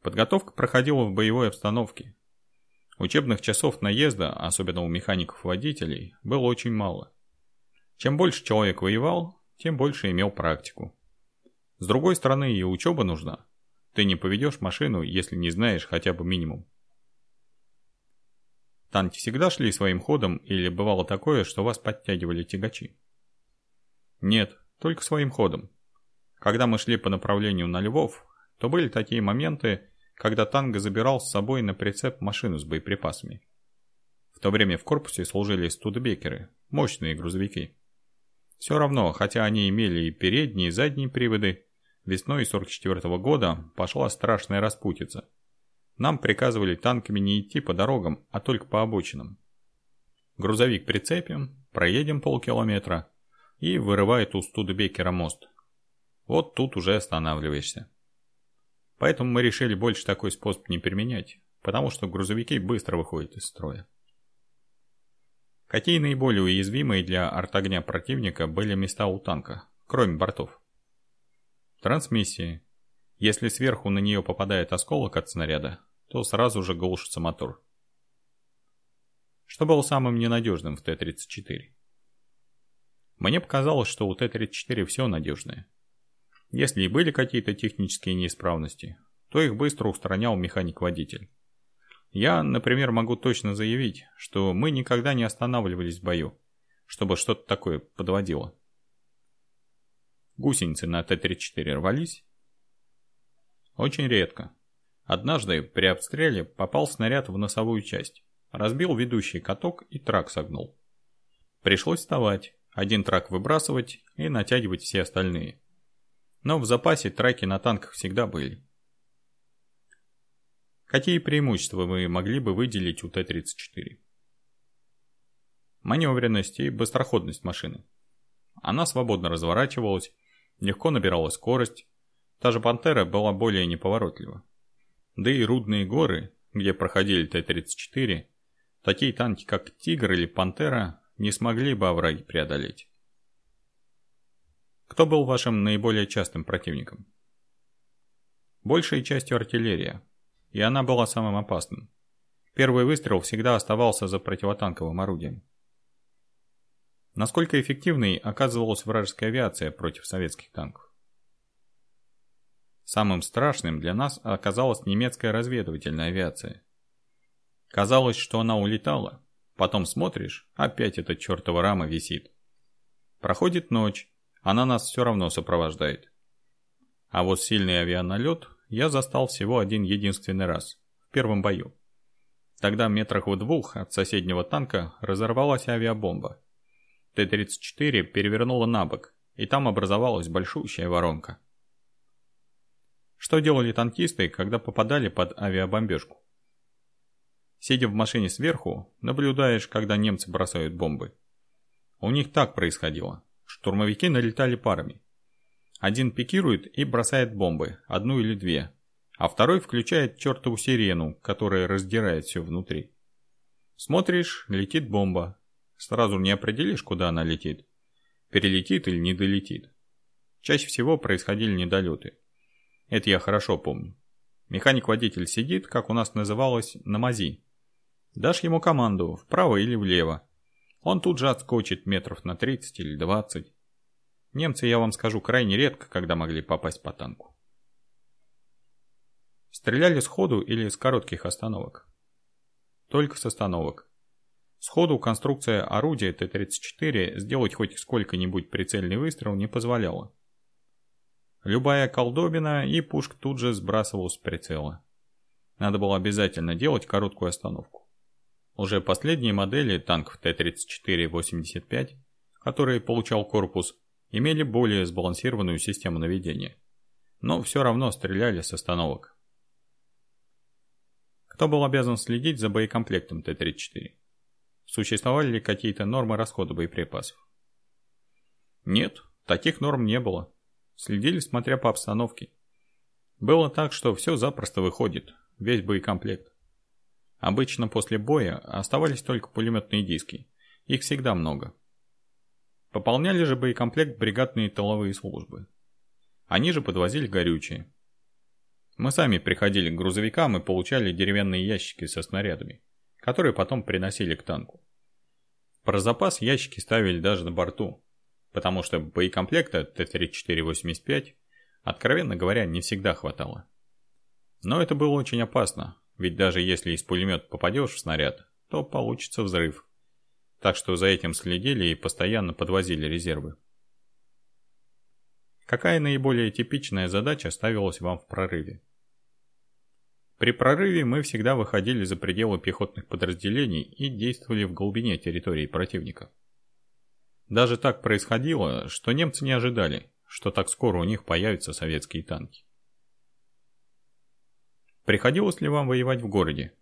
Подготовка проходила в боевой обстановке, Учебных часов наезда, особенно у механиков-водителей, было очень мало. Чем больше человек воевал, тем больше имел практику. С другой стороны, и учеба нужна. Ты не поведешь машину, если не знаешь хотя бы минимум. Танки всегда шли своим ходом или бывало такое, что вас подтягивали тягачи? Нет, только своим ходом. Когда мы шли по направлению на Львов, то были такие моменты, когда танго забирал с собой на прицеп машину с боеприпасами. В то время в корпусе служили студебекеры, мощные грузовики. Все равно, хотя они имели и передние, и задние приводы, весной 44 -го года пошла страшная распутица. Нам приказывали танками не идти по дорогам, а только по обочинам. Грузовик прицепим, проедем полкилометра и вырывает у студебекера мост. Вот тут уже останавливаешься. Поэтому мы решили больше такой способ не применять, потому что грузовики быстро выходят из строя. Какие наиболее уязвимые для артогня противника были места у танка, кроме бортов? Трансмиссия. Если сверху на нее попадает осколок от снаряда, то сразу же глушится мотор. Что было самым ненадежным в Т-34? Мне показалось, что у Т-34 все надежное. Если и были какие-то технические неисправности, то их быстро устранял механик-водитель. Я, например, могу точно заявить, что мы никогда не останавливались в бою, чтобы что-то такое подводило. Гусеницы на Т-34 рвались? Очень редко. Однажды при обстреле попал снаряд в носовую часть, разбил ведущий каток и трак согнул. Пришлось вставать, один трак выбрасывать и натягивать все остальные. Но в запасе траки на танках всегда были. Какие преимущества вы могли бы выделить у Т-34? Маневренность и быстроходность машины. Она свободно разворачивалась, легко набирала скорость. Та же «Пантера» была более неповоротлива. Да и рудные горы, где проходили Т-34, такие танки, как «Тигр» или «Пантера», не смогли бы овраги преодолеть. Кто был вашим наиболее частым противником? Большей частью артиллерия, и она была самым опасным. Первый выстрел всегда оставался за противотанковым орудием. Насколько эффективной оказывалась вражеская авиация против советских танков? Самым страшным для нас оказалась немецкая разведывательная авиация. Казалось, что она улетала, потом смотришь, опять эта чертова рама висит. Проходит ночь, она нас все равно сопровождает. А вот сильный авианалет я застал всего один единственный раз, в первом бою. Тогда метрах в двух от соседнего танка разорвалась авиабомба. Т-34 перевернула на бок, и там образовалась большущая воронка. Что делали танкисты, когда попадали под авиабомбежку? Сидя в машине сверху, наблюдаешь, когда немцы бросают бомбы. У них так происходило. Штурмовики налетали парами. Один пикирует и бросает бомбы, одну или две, а второй включает чертову сирену, которая раздирает все внутри. Смотришь, летит бомба. Сразу не определишь, куда она летит. Перелетит или не долетит. Чаще всего происходили недолеты. Это я хорошо помню. Механик-водитель сидит, как у нас называлось, на мази. Дашь ему команду, вправо или влево. Он тут же отскочит метров на 30 или 20. Немцы, я вам скажу, крайне редко, когда могли попасть по танку. Стреляли сходу или с коротких остановок? Только с остановок. Сходу конструкция орудия Т-34 сделать хоть сколько-нибудь прицельный выстрел не позволяла. Любая колдобина, и пушка тут же сбрасывалась с прицела. Надо было обязательно делать короткую остановку. Уже последние модели танков Т-34-85, которые получал корпус, имели более сбалансированную систему наведения. Но все равно стреляли с остановок. Кто был обязан следить за боекомплектом Т-34? Существовали ли какие-то нормы расхода боеприпасов? Нет, таких норм не было. Следили, смотря по обстановке. Было так, что все запросто выходит, весь боекомплект. Обычно после боя оставались только пулеметные диски. Их всегда много. Пополняли же боекомплект бригадные тыловые службы. Они же подвозили горючее. Мы сами приходили к грузовикам и получали деревянные ящики со снарядами, которые потом приносили к танку. Про запас ящики ставили даже на борту, потому что боекомплекта Т-34-85, откровенно говоря, не всегда хватало. Но это было очень опасно, ведь даже если из пулемета попадешь в снаряд, то получится взрыв. Так что за этим следили и постоянно подвозили резервы. Какая наиболее типичная задача ставилась вам в прорыве? При прорыве мы всегда выходили за пределы пехотных подразделений и действовали в глубине территории противника. Даже так происходило, что немцы не ожидали, что так скоро у них появятся советские танки. Приходилось ли вам воевать в городе?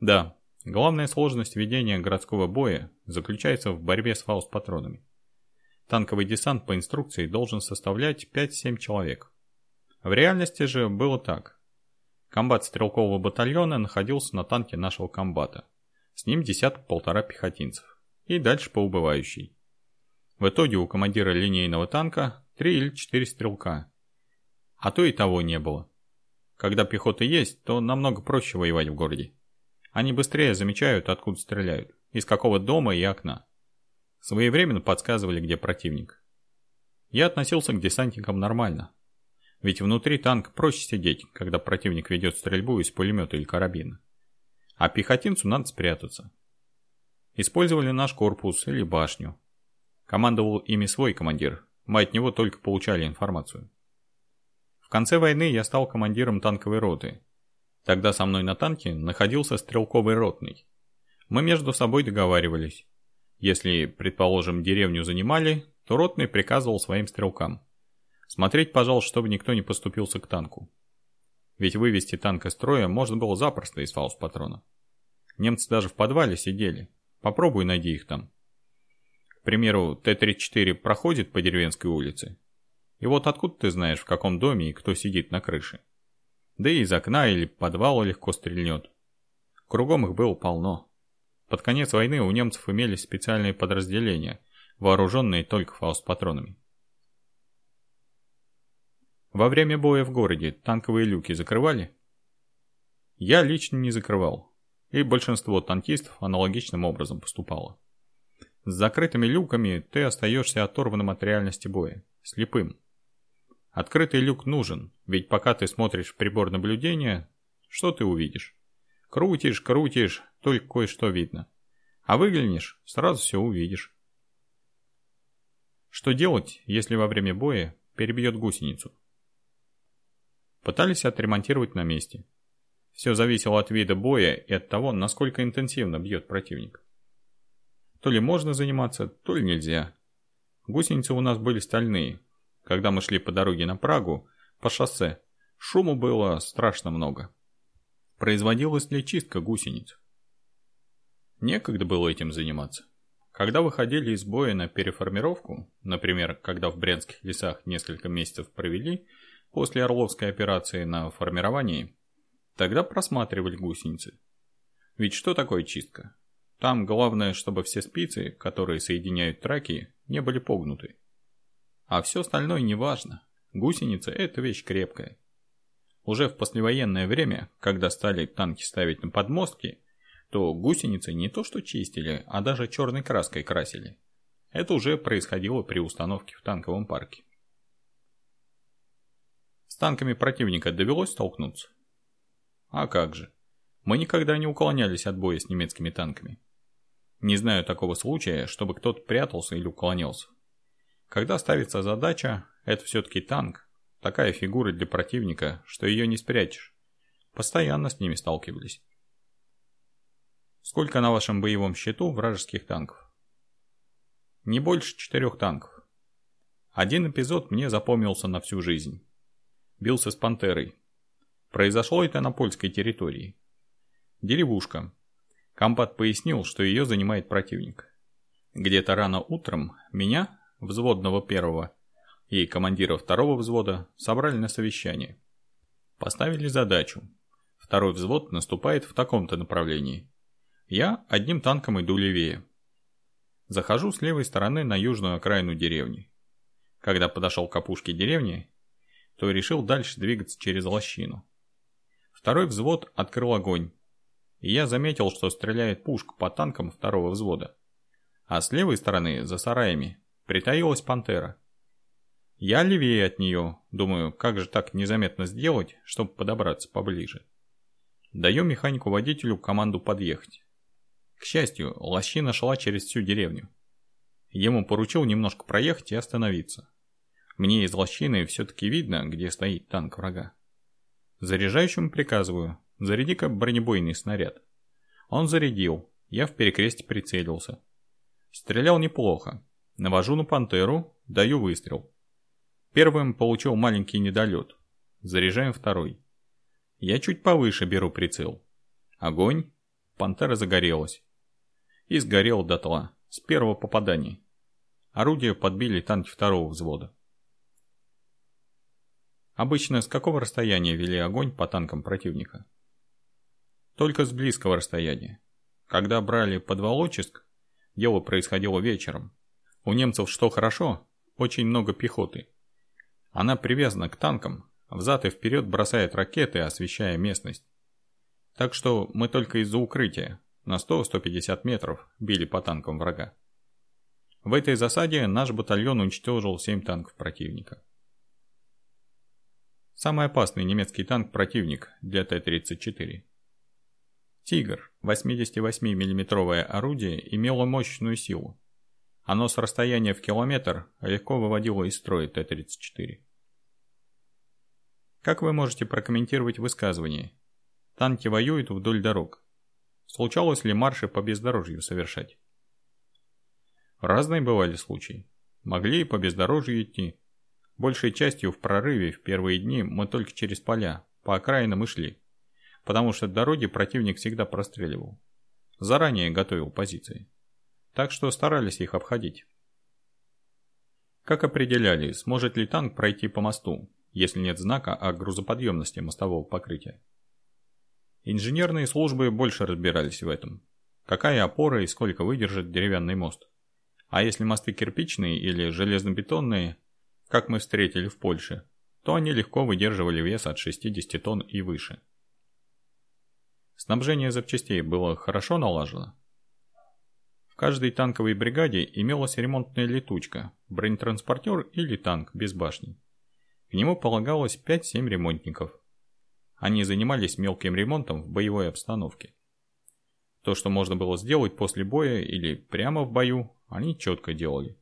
Да, главная сложность ведения городского боя заключается в борьбе с фаust-патронами. Танковый десант по инструкции должен составлять 5-7 человек. В реальности же было так. Комбат стрелкового батальона находился на танке нашего комбата. С ним десяток-полтора пехотинцев и дальше по убывающей. В итоге у командира линейного танка 3 или 4 стрелка. А то и того не было. Когда пехота есть, то намного проще воевать в городе. Они быстрее замечают, откуда стреляют, из какого дома и окна. Своевременно подсказывали, где противник. Я относился к десантникам нормально. Ведь внутри танка проще сидеть, когда противник ведет стрельбу из пулемета или карабина. А пехотинцу надо спрятаться. Использовали наш корпус или башню. Командовал ими свой командир, мы от него только получали информацию. Конце войны я стал командиром танковой роты. Тогда со мной на танке находился стрелковый ротный. Мы между собой договаривались. Если, предположим, деревню занимали, то ротный приказывал своим стрелкам. Смотреть, пожалуйста, чтобы никто не поступился к танку. Ведь вывести танк из строя можно было запросто из фаус-патрона. Немцы даже в подвале сидели. Попробуй найди их там. К примеру, Т-34 проходит по деревенской улице. И вот откуда ты знаешь, в каком доме и кто сидит на крыше? Да и из окна или подвала легко стрельнет. Кругом их было полно. Под конец войны у немцев имелись специальные подразделения, вооруженные только фауст-патронами. Во время боя в городе танковые люки закрывали? Я лично не закрывал, и большинство танкистов аналогичным образом поступало. С закрытыми люками ты остаешься оторванным от реальности боя, слепым. Открытый люк нужен, ведь пока ты смотришь в прибор наблюдения, что ты увидишь? Крутишь, крутишь, только кое-что видно. А выглянешь, сразу все увидишь. Что делать, если во время боя перебьет гусеницу? Пытались отремонтировать на месте. Все зависело от вида боя и от того, насколько интенсивно бьет противник. То ли можно заниматься, то ли нельзя. Гусеницы у нас были стальные. Когда мы шли по дороге на Прагу, по шоссе, шуму было страшно много. Производилась ли чистка гусениц? Некогда было этим заниматься. Когда выходили из боя на переформировку, например, когда в брянских лесах несколько месяцев провели, после Орловской операции на формировании, тогда просматривали гусеницы. Ведь что такое чистка? Там главное, чтобы все спицы, которые соединяют траки, не были погнуты. А все остальное не важно. Гусеница – это вещь крепкая. Уже в послевоенное время, когда стали танки ставить на подмостки, то гусеницы не то что чистили, а даже черной краской красили. Это уже происходило при установке в танковом парке. С танками противника довелось столкнуться? А как же. Мы никогда не уклонялись от боя с немецкими танками. Не знаю такого случая, чтобы кто-то прятался или уклонялся. Когда ставится задача, это все-таки танк. Такая фигура для противника, что ее не спрячешь. Постоянно с ними сталкивались. Сколько на вашем боевом счету вражеских танков? Не больше четырех танков. Один эпизод мне запомнился на всю жизнь бился с пантерой. Произошло это на польской территории. Деревушка. Комбат пояснил, что ее занимает противник. Где-то рано утром меня, взводного первого, и командира второго взвода собрали на совещание. Поставили задачу. Второй взвод наступает в таком-то направлении. Я одним танком иду левее. Захожу с левой стороны на южную окраину деревни. Когда подошел к опушке деревни, то решил дальше двигаться через лощину. Второй взвод открыл огонь, и я заметил, что стреляет пушка по танкам второго взвода. А с левой стороны, за сараями, притаилась пантера. Я левее от нее, думаю, как же так незаметно сделать, чтобы подобраться поближе. Даю механику-водителю команду подъехать. К счастью, лощина шла через всю деревню. Ему поручил немножко проехать и остановиться. Мне из лощины все-таки видно, где стоит танк врага. Заряжающему приказываю, заряди-ка бронебойный снаряд. Он зарядил, я в перекресте прицелился. Стрелял неплохо. Навожу на пантеру, даю выстрел. Первым получил маленький недолет. Заряжаем второй. Я чуть повыше беру прицел. Огонь. Пантера загорелась. И сгорел дотла. С первого попадания. Орудие подбили танки второго взвода. Обычно с какого расстояния вели огонь по танкам противника? Только с близкого расстояния. Когда брали подволочиск, дело происходило вечером. У немцев что хорошо, очень много пехоты. Она привязана к танкам, взад и вперед бросает ракеты, освещая местность. Так что мы только из-за укрытия, на 100-150 метров, били по танкам врага. В этой засаде наш батальон уничтожил 7 танков противника. Самый опасный немецкий танк-противник для Т-34. «Тигр» 88 миллиметровое орудие имело мощную силу. Оно с расстояния в километр легко выводило из строя Т-34. Как вы можете прокомментировать высказывание? Танки воюют вдоль дорог. Случалось ли марши по бездорожью совершать? Разные бывали случаи. Могли и по бездорожью идти. Большей частью в прорыве в первые дни мы только через поля, по окраинам и шли. Потому что дороги противник всегда простреливал. Заранее готовил позиции. Так что старались их обходить. Как определяли, сможет ли танк пройти по мосту, если нет знака о грузоподъемности мостового покрытия? Инженерные службы больше разбирались в этом. Какая опора и сколько выдержит деревянный мост. А если мосты кирпичные или железобетонные, как мы встретили в Польше, то они легко выдерживали вес от 60 тонн и выше. Снабжение запчастей было хорошо налажено. В каждой танковой бригаде имелась ремонтная летучка, бронетранспортер или танк без башни. К нему полагалось 5-7 ремонтников. Они занимались мелким ремонтом в боевой обстановке. То, что можно было сделать после боя или прямо в бою, они четко делали.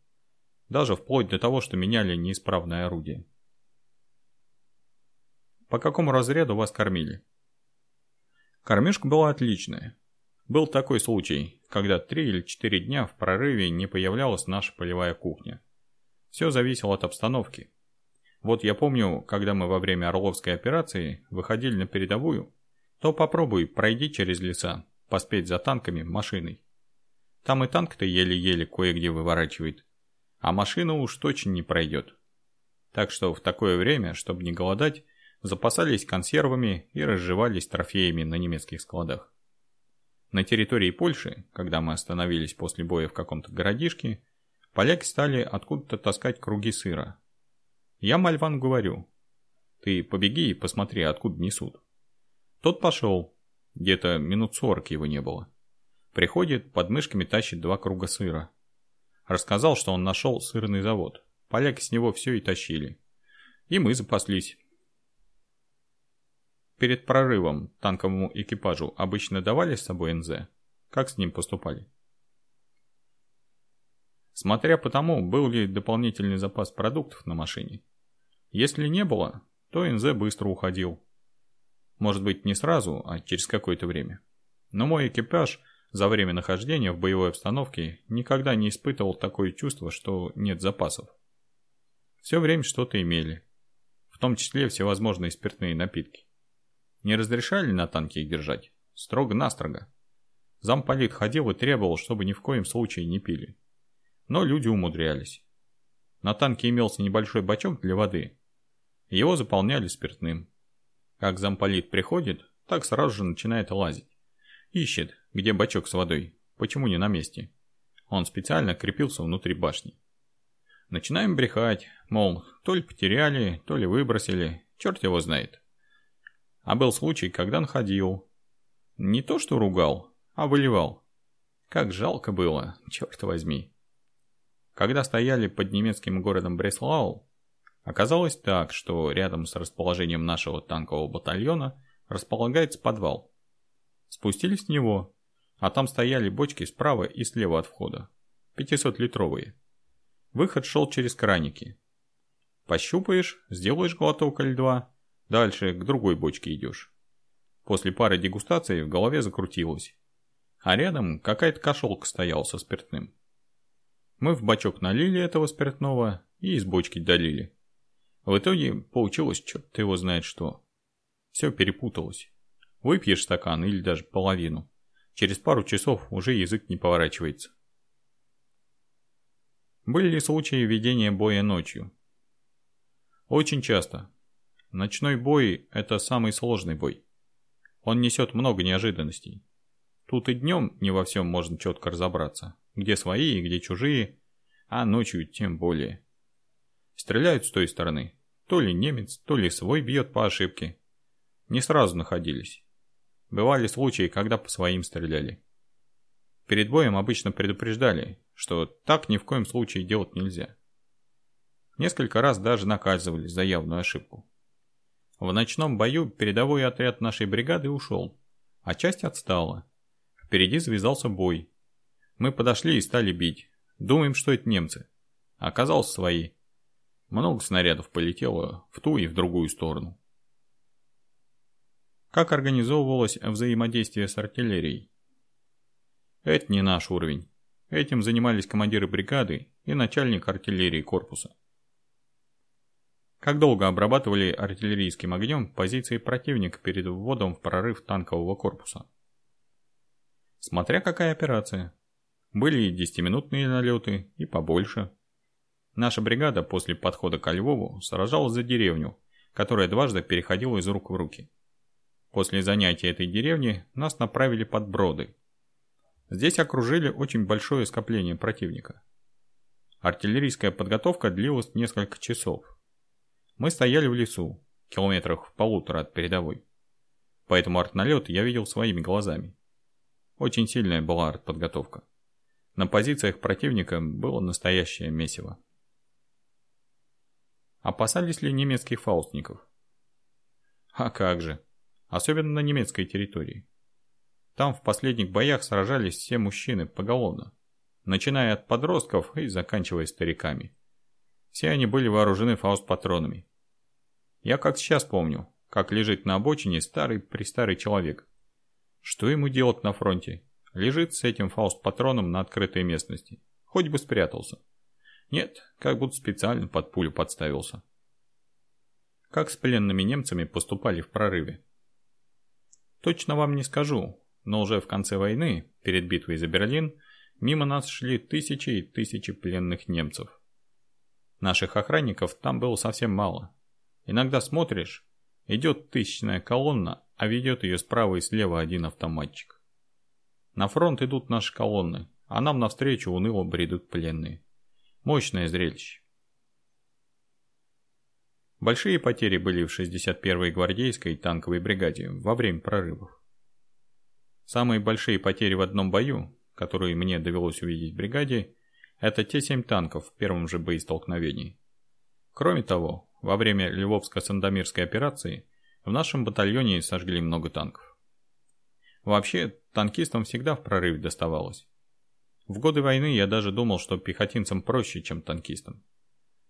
Даже вплоть до того, что меняли неисправное орудие. По какому разряду вас кормили? Кормежка была отличная. Был такой случай, когда три или четыре дня в прорыве не появлялась наша полевая кухня. Все зависело от обстановки. Вот я помню, когда мы во время Орловской операции выходили на передовую, то попробуй пройди через леса, поспеть за танками машиной. Там и танк-то еле-еле кое-где выворачивает. А машина уж точно не пройдет. Так что в такое время, чтобы не голодать, запасались консервами и разживались трофеями на немецких складах. На территории Польши, когда мы остановились после боя в каком-то городишке, поляки стали откуда-то таскать круги сыра. Я Мальван говорю, ты побеги и посмотри, откуда несут. Тот пошел, где-то минут сорок его не было. Приходит, под мышками тащит два круга сыра. Рассказал, что он нашел сырный завод. Поляки с него все и тащили. И мы запаслись. Перед прорывом танковому экипажу обычно давали с собой НЗ? Как с ним поступали? Смотря по тому, был ли дополнительный запас продуктов на машине. Если не было, то НЗ быстро уходил. Может быть не сразу, а через какое-то время. Но мой экипаж – за время нахождения в боевой обстановке никогда не испытывал такое чувство, что нет запасов. Все время что-то имели, в том числе всевозможные спиртные напитки. Не разрешали на танке их держать? Строго-настрого. Замполит ходил и требовал, чтобы ни в коем случае не пили. Но люди умудрялись. На танке имелся небольшой бачок для воды. Его заполняли спиртным. Как замполит приходит, так сразу же начинает лазить. Ищет, где бачок с водой. Почему не на месте? Он специально крепился внутри башни. Начинаем брехать, мол, то ли потеряли, то ли выбросили, черт его знает. А был случай, когда он ходил. Не то что ругал, а выливал. Как жалко было, черт возьми. Когда стояли под немецким городом Бреслау, оказалось так, что рядом с расположением нашего танкового батальона располагается подвал. Спустились в него, а там стояли бочки справа и слева от входа. 500-литровые. Выход шел через краники. Пощупаешь, сделаешь глоток или два, дальше к другой бочке идешь. После пары дегустаций в голове закрутилось. А рядом какая-то кошелка стояла со спиртным. Мы в бачок налили этого спиртного и из бочки долили. В итоге получилось черт его знает что. Все перепуталось. Выпьешь стакан или даже половину. Через пару часов уже язык не поворачивается. Были ли случаи ведения боя ночью? Очень часто. Ночной бой – это самый сложный бой. Он несет много неожиданностей. Тут и днем не во всем можно четко разобраться, где свои и где чужие, а ночью тем более. Стреляют с той стороны. То ли немец, то ли свой бьет по ошибке. Не сразу находились. Бывали случаи, когда по своим стреляли. Перед боем обычно предупреждали, что так ни в коем случае делать нельзя. Несколько раз даже наказывали за явную ошибку. В ночном бою передовой отряд нашей бригады ушел, а часть отстала. Впереди завязался бой. Мы подошли и стали бить. Думаем, что это немцы. Оказалось свои. Много снарядов полетело в ту и в другую сторону. Как организовывалось взаимодействие с артиллерией? Это не наш уровень. Этим занимались командиры бригады и начальник артиллерии корпуса. Как долго обрабатывали артиллерийским огнем позиции противника перед вводом в прорыв танкового корпуса? Смотря какая операция. Были и десятиминутные налеты, и побольше. Наша бригада после подхода ко Львову сражалась за деревню, которая дважды переходила из рук в руки. После занятия этой деревни нас направили под Броды, Здесь окружили очень большое скопление противника. Артиллерийская подготовка длилась несколько часов. Мы стояли в лесу, километрах в полутора от передовой. Поэтому артналет я видел своими глазами. Очень сильная была артподготовка. На позициях противника было настоящее месиво. Опасались ли немецких фаустников? А как же. Особенно на немецкой территории. Там в последних боях сражались все мужчины поголовно, начиная от подростков и заканчивая стариками. Все они были вооружены фауст-патронами. Я как сейчас помню, как лежит на обочине старый-престарый человек. Что ему делать на фронте? Лежит с этим фауст-патроном на открытой местности. Хоть бы спрятался. Нет, как будто специально под пулю подставился. Как с пленными немцами поступали в прорыве? Точно вам не скажу, но уже в конце войны, перед битвой за Берлин, мимо нас шли тысячи и тысячи пленных немцев. Наших охранников там было совсем мало. Иногда смотришь, идет тысячная колонна, а ведет ее справа и слева один автоматчик. На фронт идут наши колонны, а нам навстречу уныло бредут пленные. Мощное зрелище. Большие потери были в 61-й гвардейской танковой бригаде во время прорывов. Самые большие потери в одном бою, которые мне довелось увидеть в бригаде, это те семь танков в первом же боестолкновении. Кроме того, во время Львовско-Сандомирской операции в нашем батальоне сожгли много танков. Вообще, танкистам всегда в прорыве доставалось. В годы войны я даже думал, что пехотинцам проще, чем танкистам.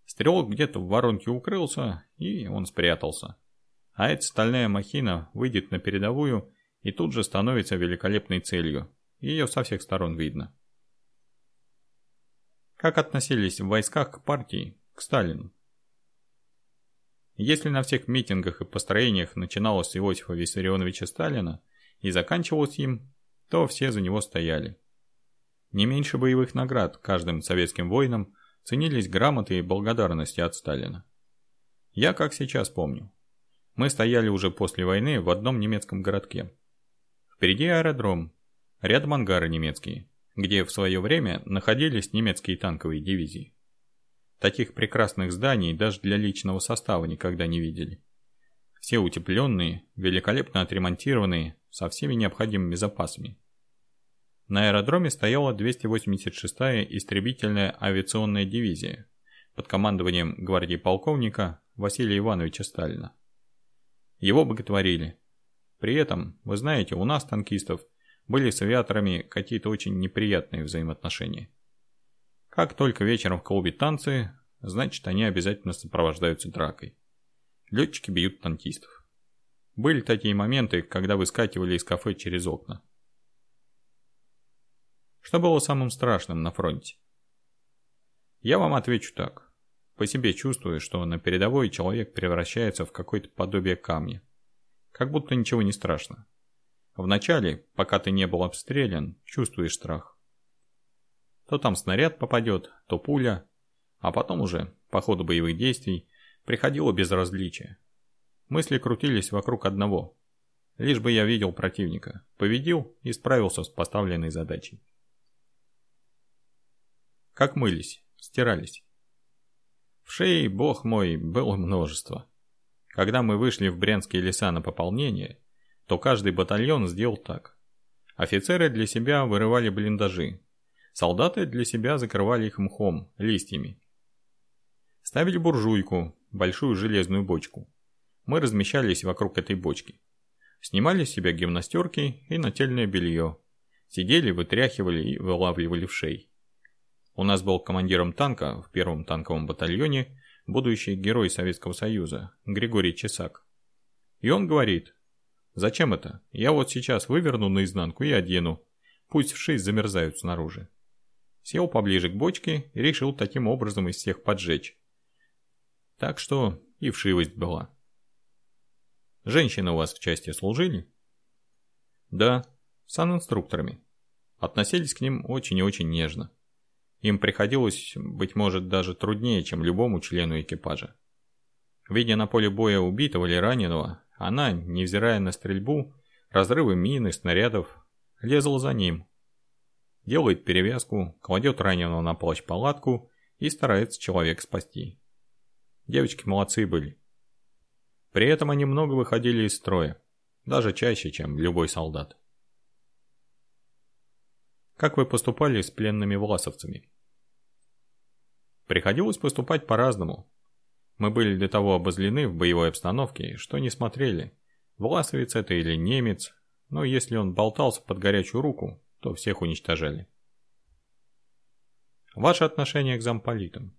Стрелок где-то в воронке укрылся, и он спрятался. А эта стальная махина выйдет на передовую и тут же становится великолепной целью. Ее со всех сторон видно. Как относились в войсках к партии, к Сталину? Если на всех митингах и построениях начиналось с Иосифа Виссарионовича Сталина и заканчивалось им, то все за него стояли. Не меньше боевых наград каждым советским воинам ценились грамоты и благодарности от Сталина. Я как сейчас помню. Мы стояли уже после войны в одном немецком городке. Впереди аэродром, рядом ангары немецкие, где в свое время находились немецкие танковые дивизии. Таких прекрасных зданий даже для личного состава никогда не видели. Все утепленные, великолепно отремонтированные, со всеми необходимыми запасами. На аэродроме стояла 286-я истребительная авиационная дивизия под командованием гвардии полковника Василия Ивановича Сталина. Его боготворили, при этом, вы знаете, у нас, танкистов, были с авиаторами какие-то очень неприятные взаимоотношения. Как только вечером в клубе танцы, значит они обязательно сопровождаются дракой. Летчики бьют танкистов. Были такие моменты, когда выскакивали из кафе через окна. Что было самым страшным на фронте? Я вам отвечу так. По себе чувствую, что на передовой человек превращается в какое-то подобие камня как будто ничего не страшно. Вначале, пока ты не был обстрелян, чувствуешь страх. То там снаряд попадет, то пуля, а потом уже, по ходу боевых действий, приходило безразличие. Мысли крутились вокруг одного. Лишь бы я видел противника, победил и справился с поставленной задачей. Как мылись, стирались. В шее, бог мой, было множество. Когда мы вышли в Брянские леса на пополнение, то каждый батальон сделал так. Офицеры для себя вырывали блиндажи, солдаты для себя закрывали их мхом, листьями. Ставили буржуйку, большую железную бочку. мы размещались вокруг этой бочки. Снимали с себя гимнастерки и нательное белье. Сидели, вытряхивали и вылавливали в шей. У нас был командиром танка в первом танковом батальоне будущий герой Советского Союза Григорий Чесак. И он говорит, зачем это? Я вот сейчас выверну наизнанку и одену. Пусть в шесть замерзают снаружи. Сел поближе к бочке и решил таким образом из всех поджечь. Так что и вшивость была. Женщины у вас в части служили? Да, санинструкторами. Относились к ним очень и очень нежно. Им приходилось, быть может, даже труднее, чем любому члену экипажа. Видя на поле боя убитого или раненого, она, невзирая на стрельбу, разрывы мин снарядов, лезла за ним. Делает перевязку, кладет раненого на плащ-палатку и старается человека спасти. Девочки молодцы были. При этом они много выходили из строя, даже чаще, чем любой солдат. Как вы поступали с пленными власовцами? Приходилось поступать по-разному. Мы были для того обозлены в боевой обстановке, что не смотрели, власовец это или немец, но если он болтался под горячую руку, то всех уничтожали. Ваше отношение к замполитам?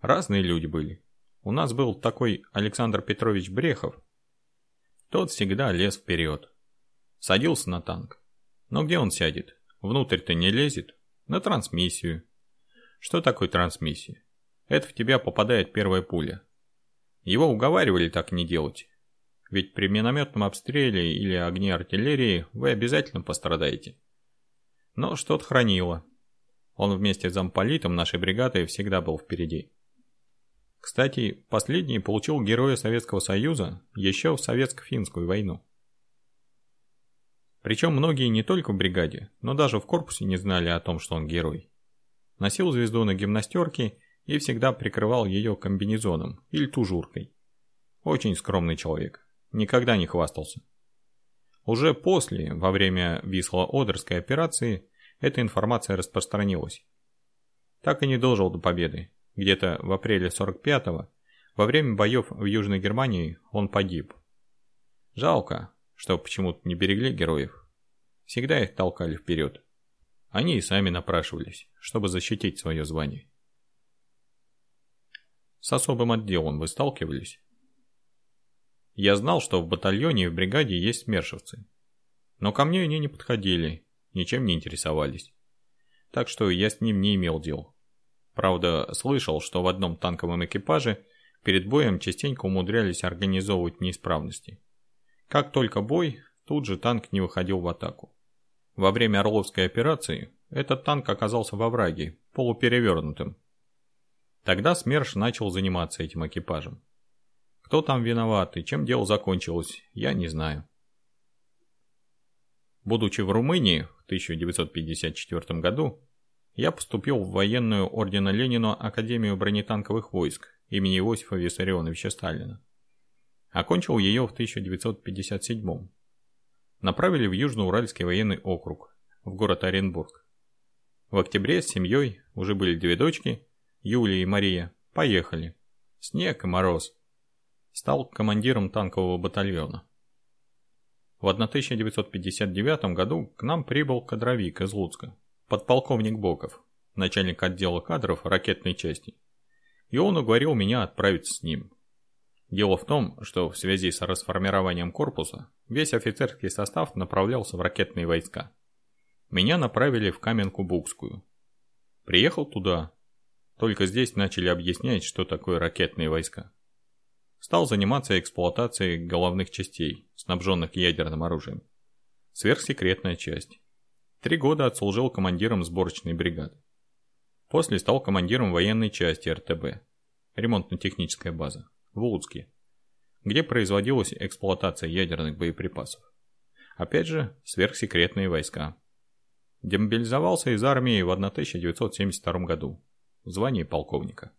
Разные люди были. У нас был такой Александр Петрович Брехов. Тот всегда лез вперед. Садился на танк. Но где он сядет? Внутрь-то не лезет. На трансмиссию. Что такое трансмиссия? Это в тебя попадает первая пуля. Его уговаривали так не делать. Ведь при минометном обстреле или огне артиллерии вы обязательно пострадаете. Но что-то хранило. Он вместе с замполитом нашей бригады всегда был впереди. Кстати, последний получил Героя Советского Союза еще в Советско-финскую войну. Причем многие не только в бригаде, но даже в корпусе не знали о том, что он герой. Носил звезду на гимнастерке и всегда прикрывал ее комбинезоном или тужуркой. Очень скромный человек, никогда не хвастался. Уже после, во время Висло-Одерской операции, эта информация распространилась. Так и не дожил до победы, где-то в апреле 45-го, во время боев в Южной Германии, он погиб. Жалко, что почему-то не берегли героев. Всегда их толкали вперед. Они и сами напрашивались, чтобы защитить свое звание. С особым отделом вы сталкивались? Я знал, что в батальоне и в бригаде есть смершевцы. Но ко мне они не подходили, ничем не интересовались. Так что я с ним не имел дел. Правда, слышал, что в одном танковом экипаже перед боем частенько умудрялись организовывать неисправности. Как только бой, тут же танк не выходил в атаку. Во время Орловской операции этот танк оказался во враге, полуперевернутым. Тогда СМЕРШ начал заниматься этим экипажем. Кто там виноват и чем дело закончилось, я не знаю. Будучи в Румынии в 1954 году, я поступил в военную ордена Ленина Академию бронетанковых войск имени Иосифа Виссарионовича Сталина. Окончил ее в 1957 Направили в Южноуральский военный округ, в город Оренбург. В октябре с семьей, уже были две дочки, Юлия и Мария, поехали. Снег и мороз. Стал командиром танкового батальона. В 1959 году к нам прибыл кадровик из Луцка, подполковник Боков, начальник отдела кадров ракетной части, и он уговорил меня отправиться с ним. Дело в том, что в связи с расформированием корпуса весь офицерский состав направлялся в ракетные войска. Меня направили в Каменку-Букскую. Приехал туда. Только здесь начали объяснять, что такое ракетные войска. Стал заниматься эксплуатацией головных частей, снабженных ядерным оружием. Сверхсекретная часть. Три года отслужил командиром сборочной бригады. После стал командиром военной части РТБ, ремонтно-техническая база, в Луцке, где производилась эксплуатация ядерных боеприпасов. Опять же, сверхсекретные войска. Демобилизовался из армии в 1972 году, в звании полковника.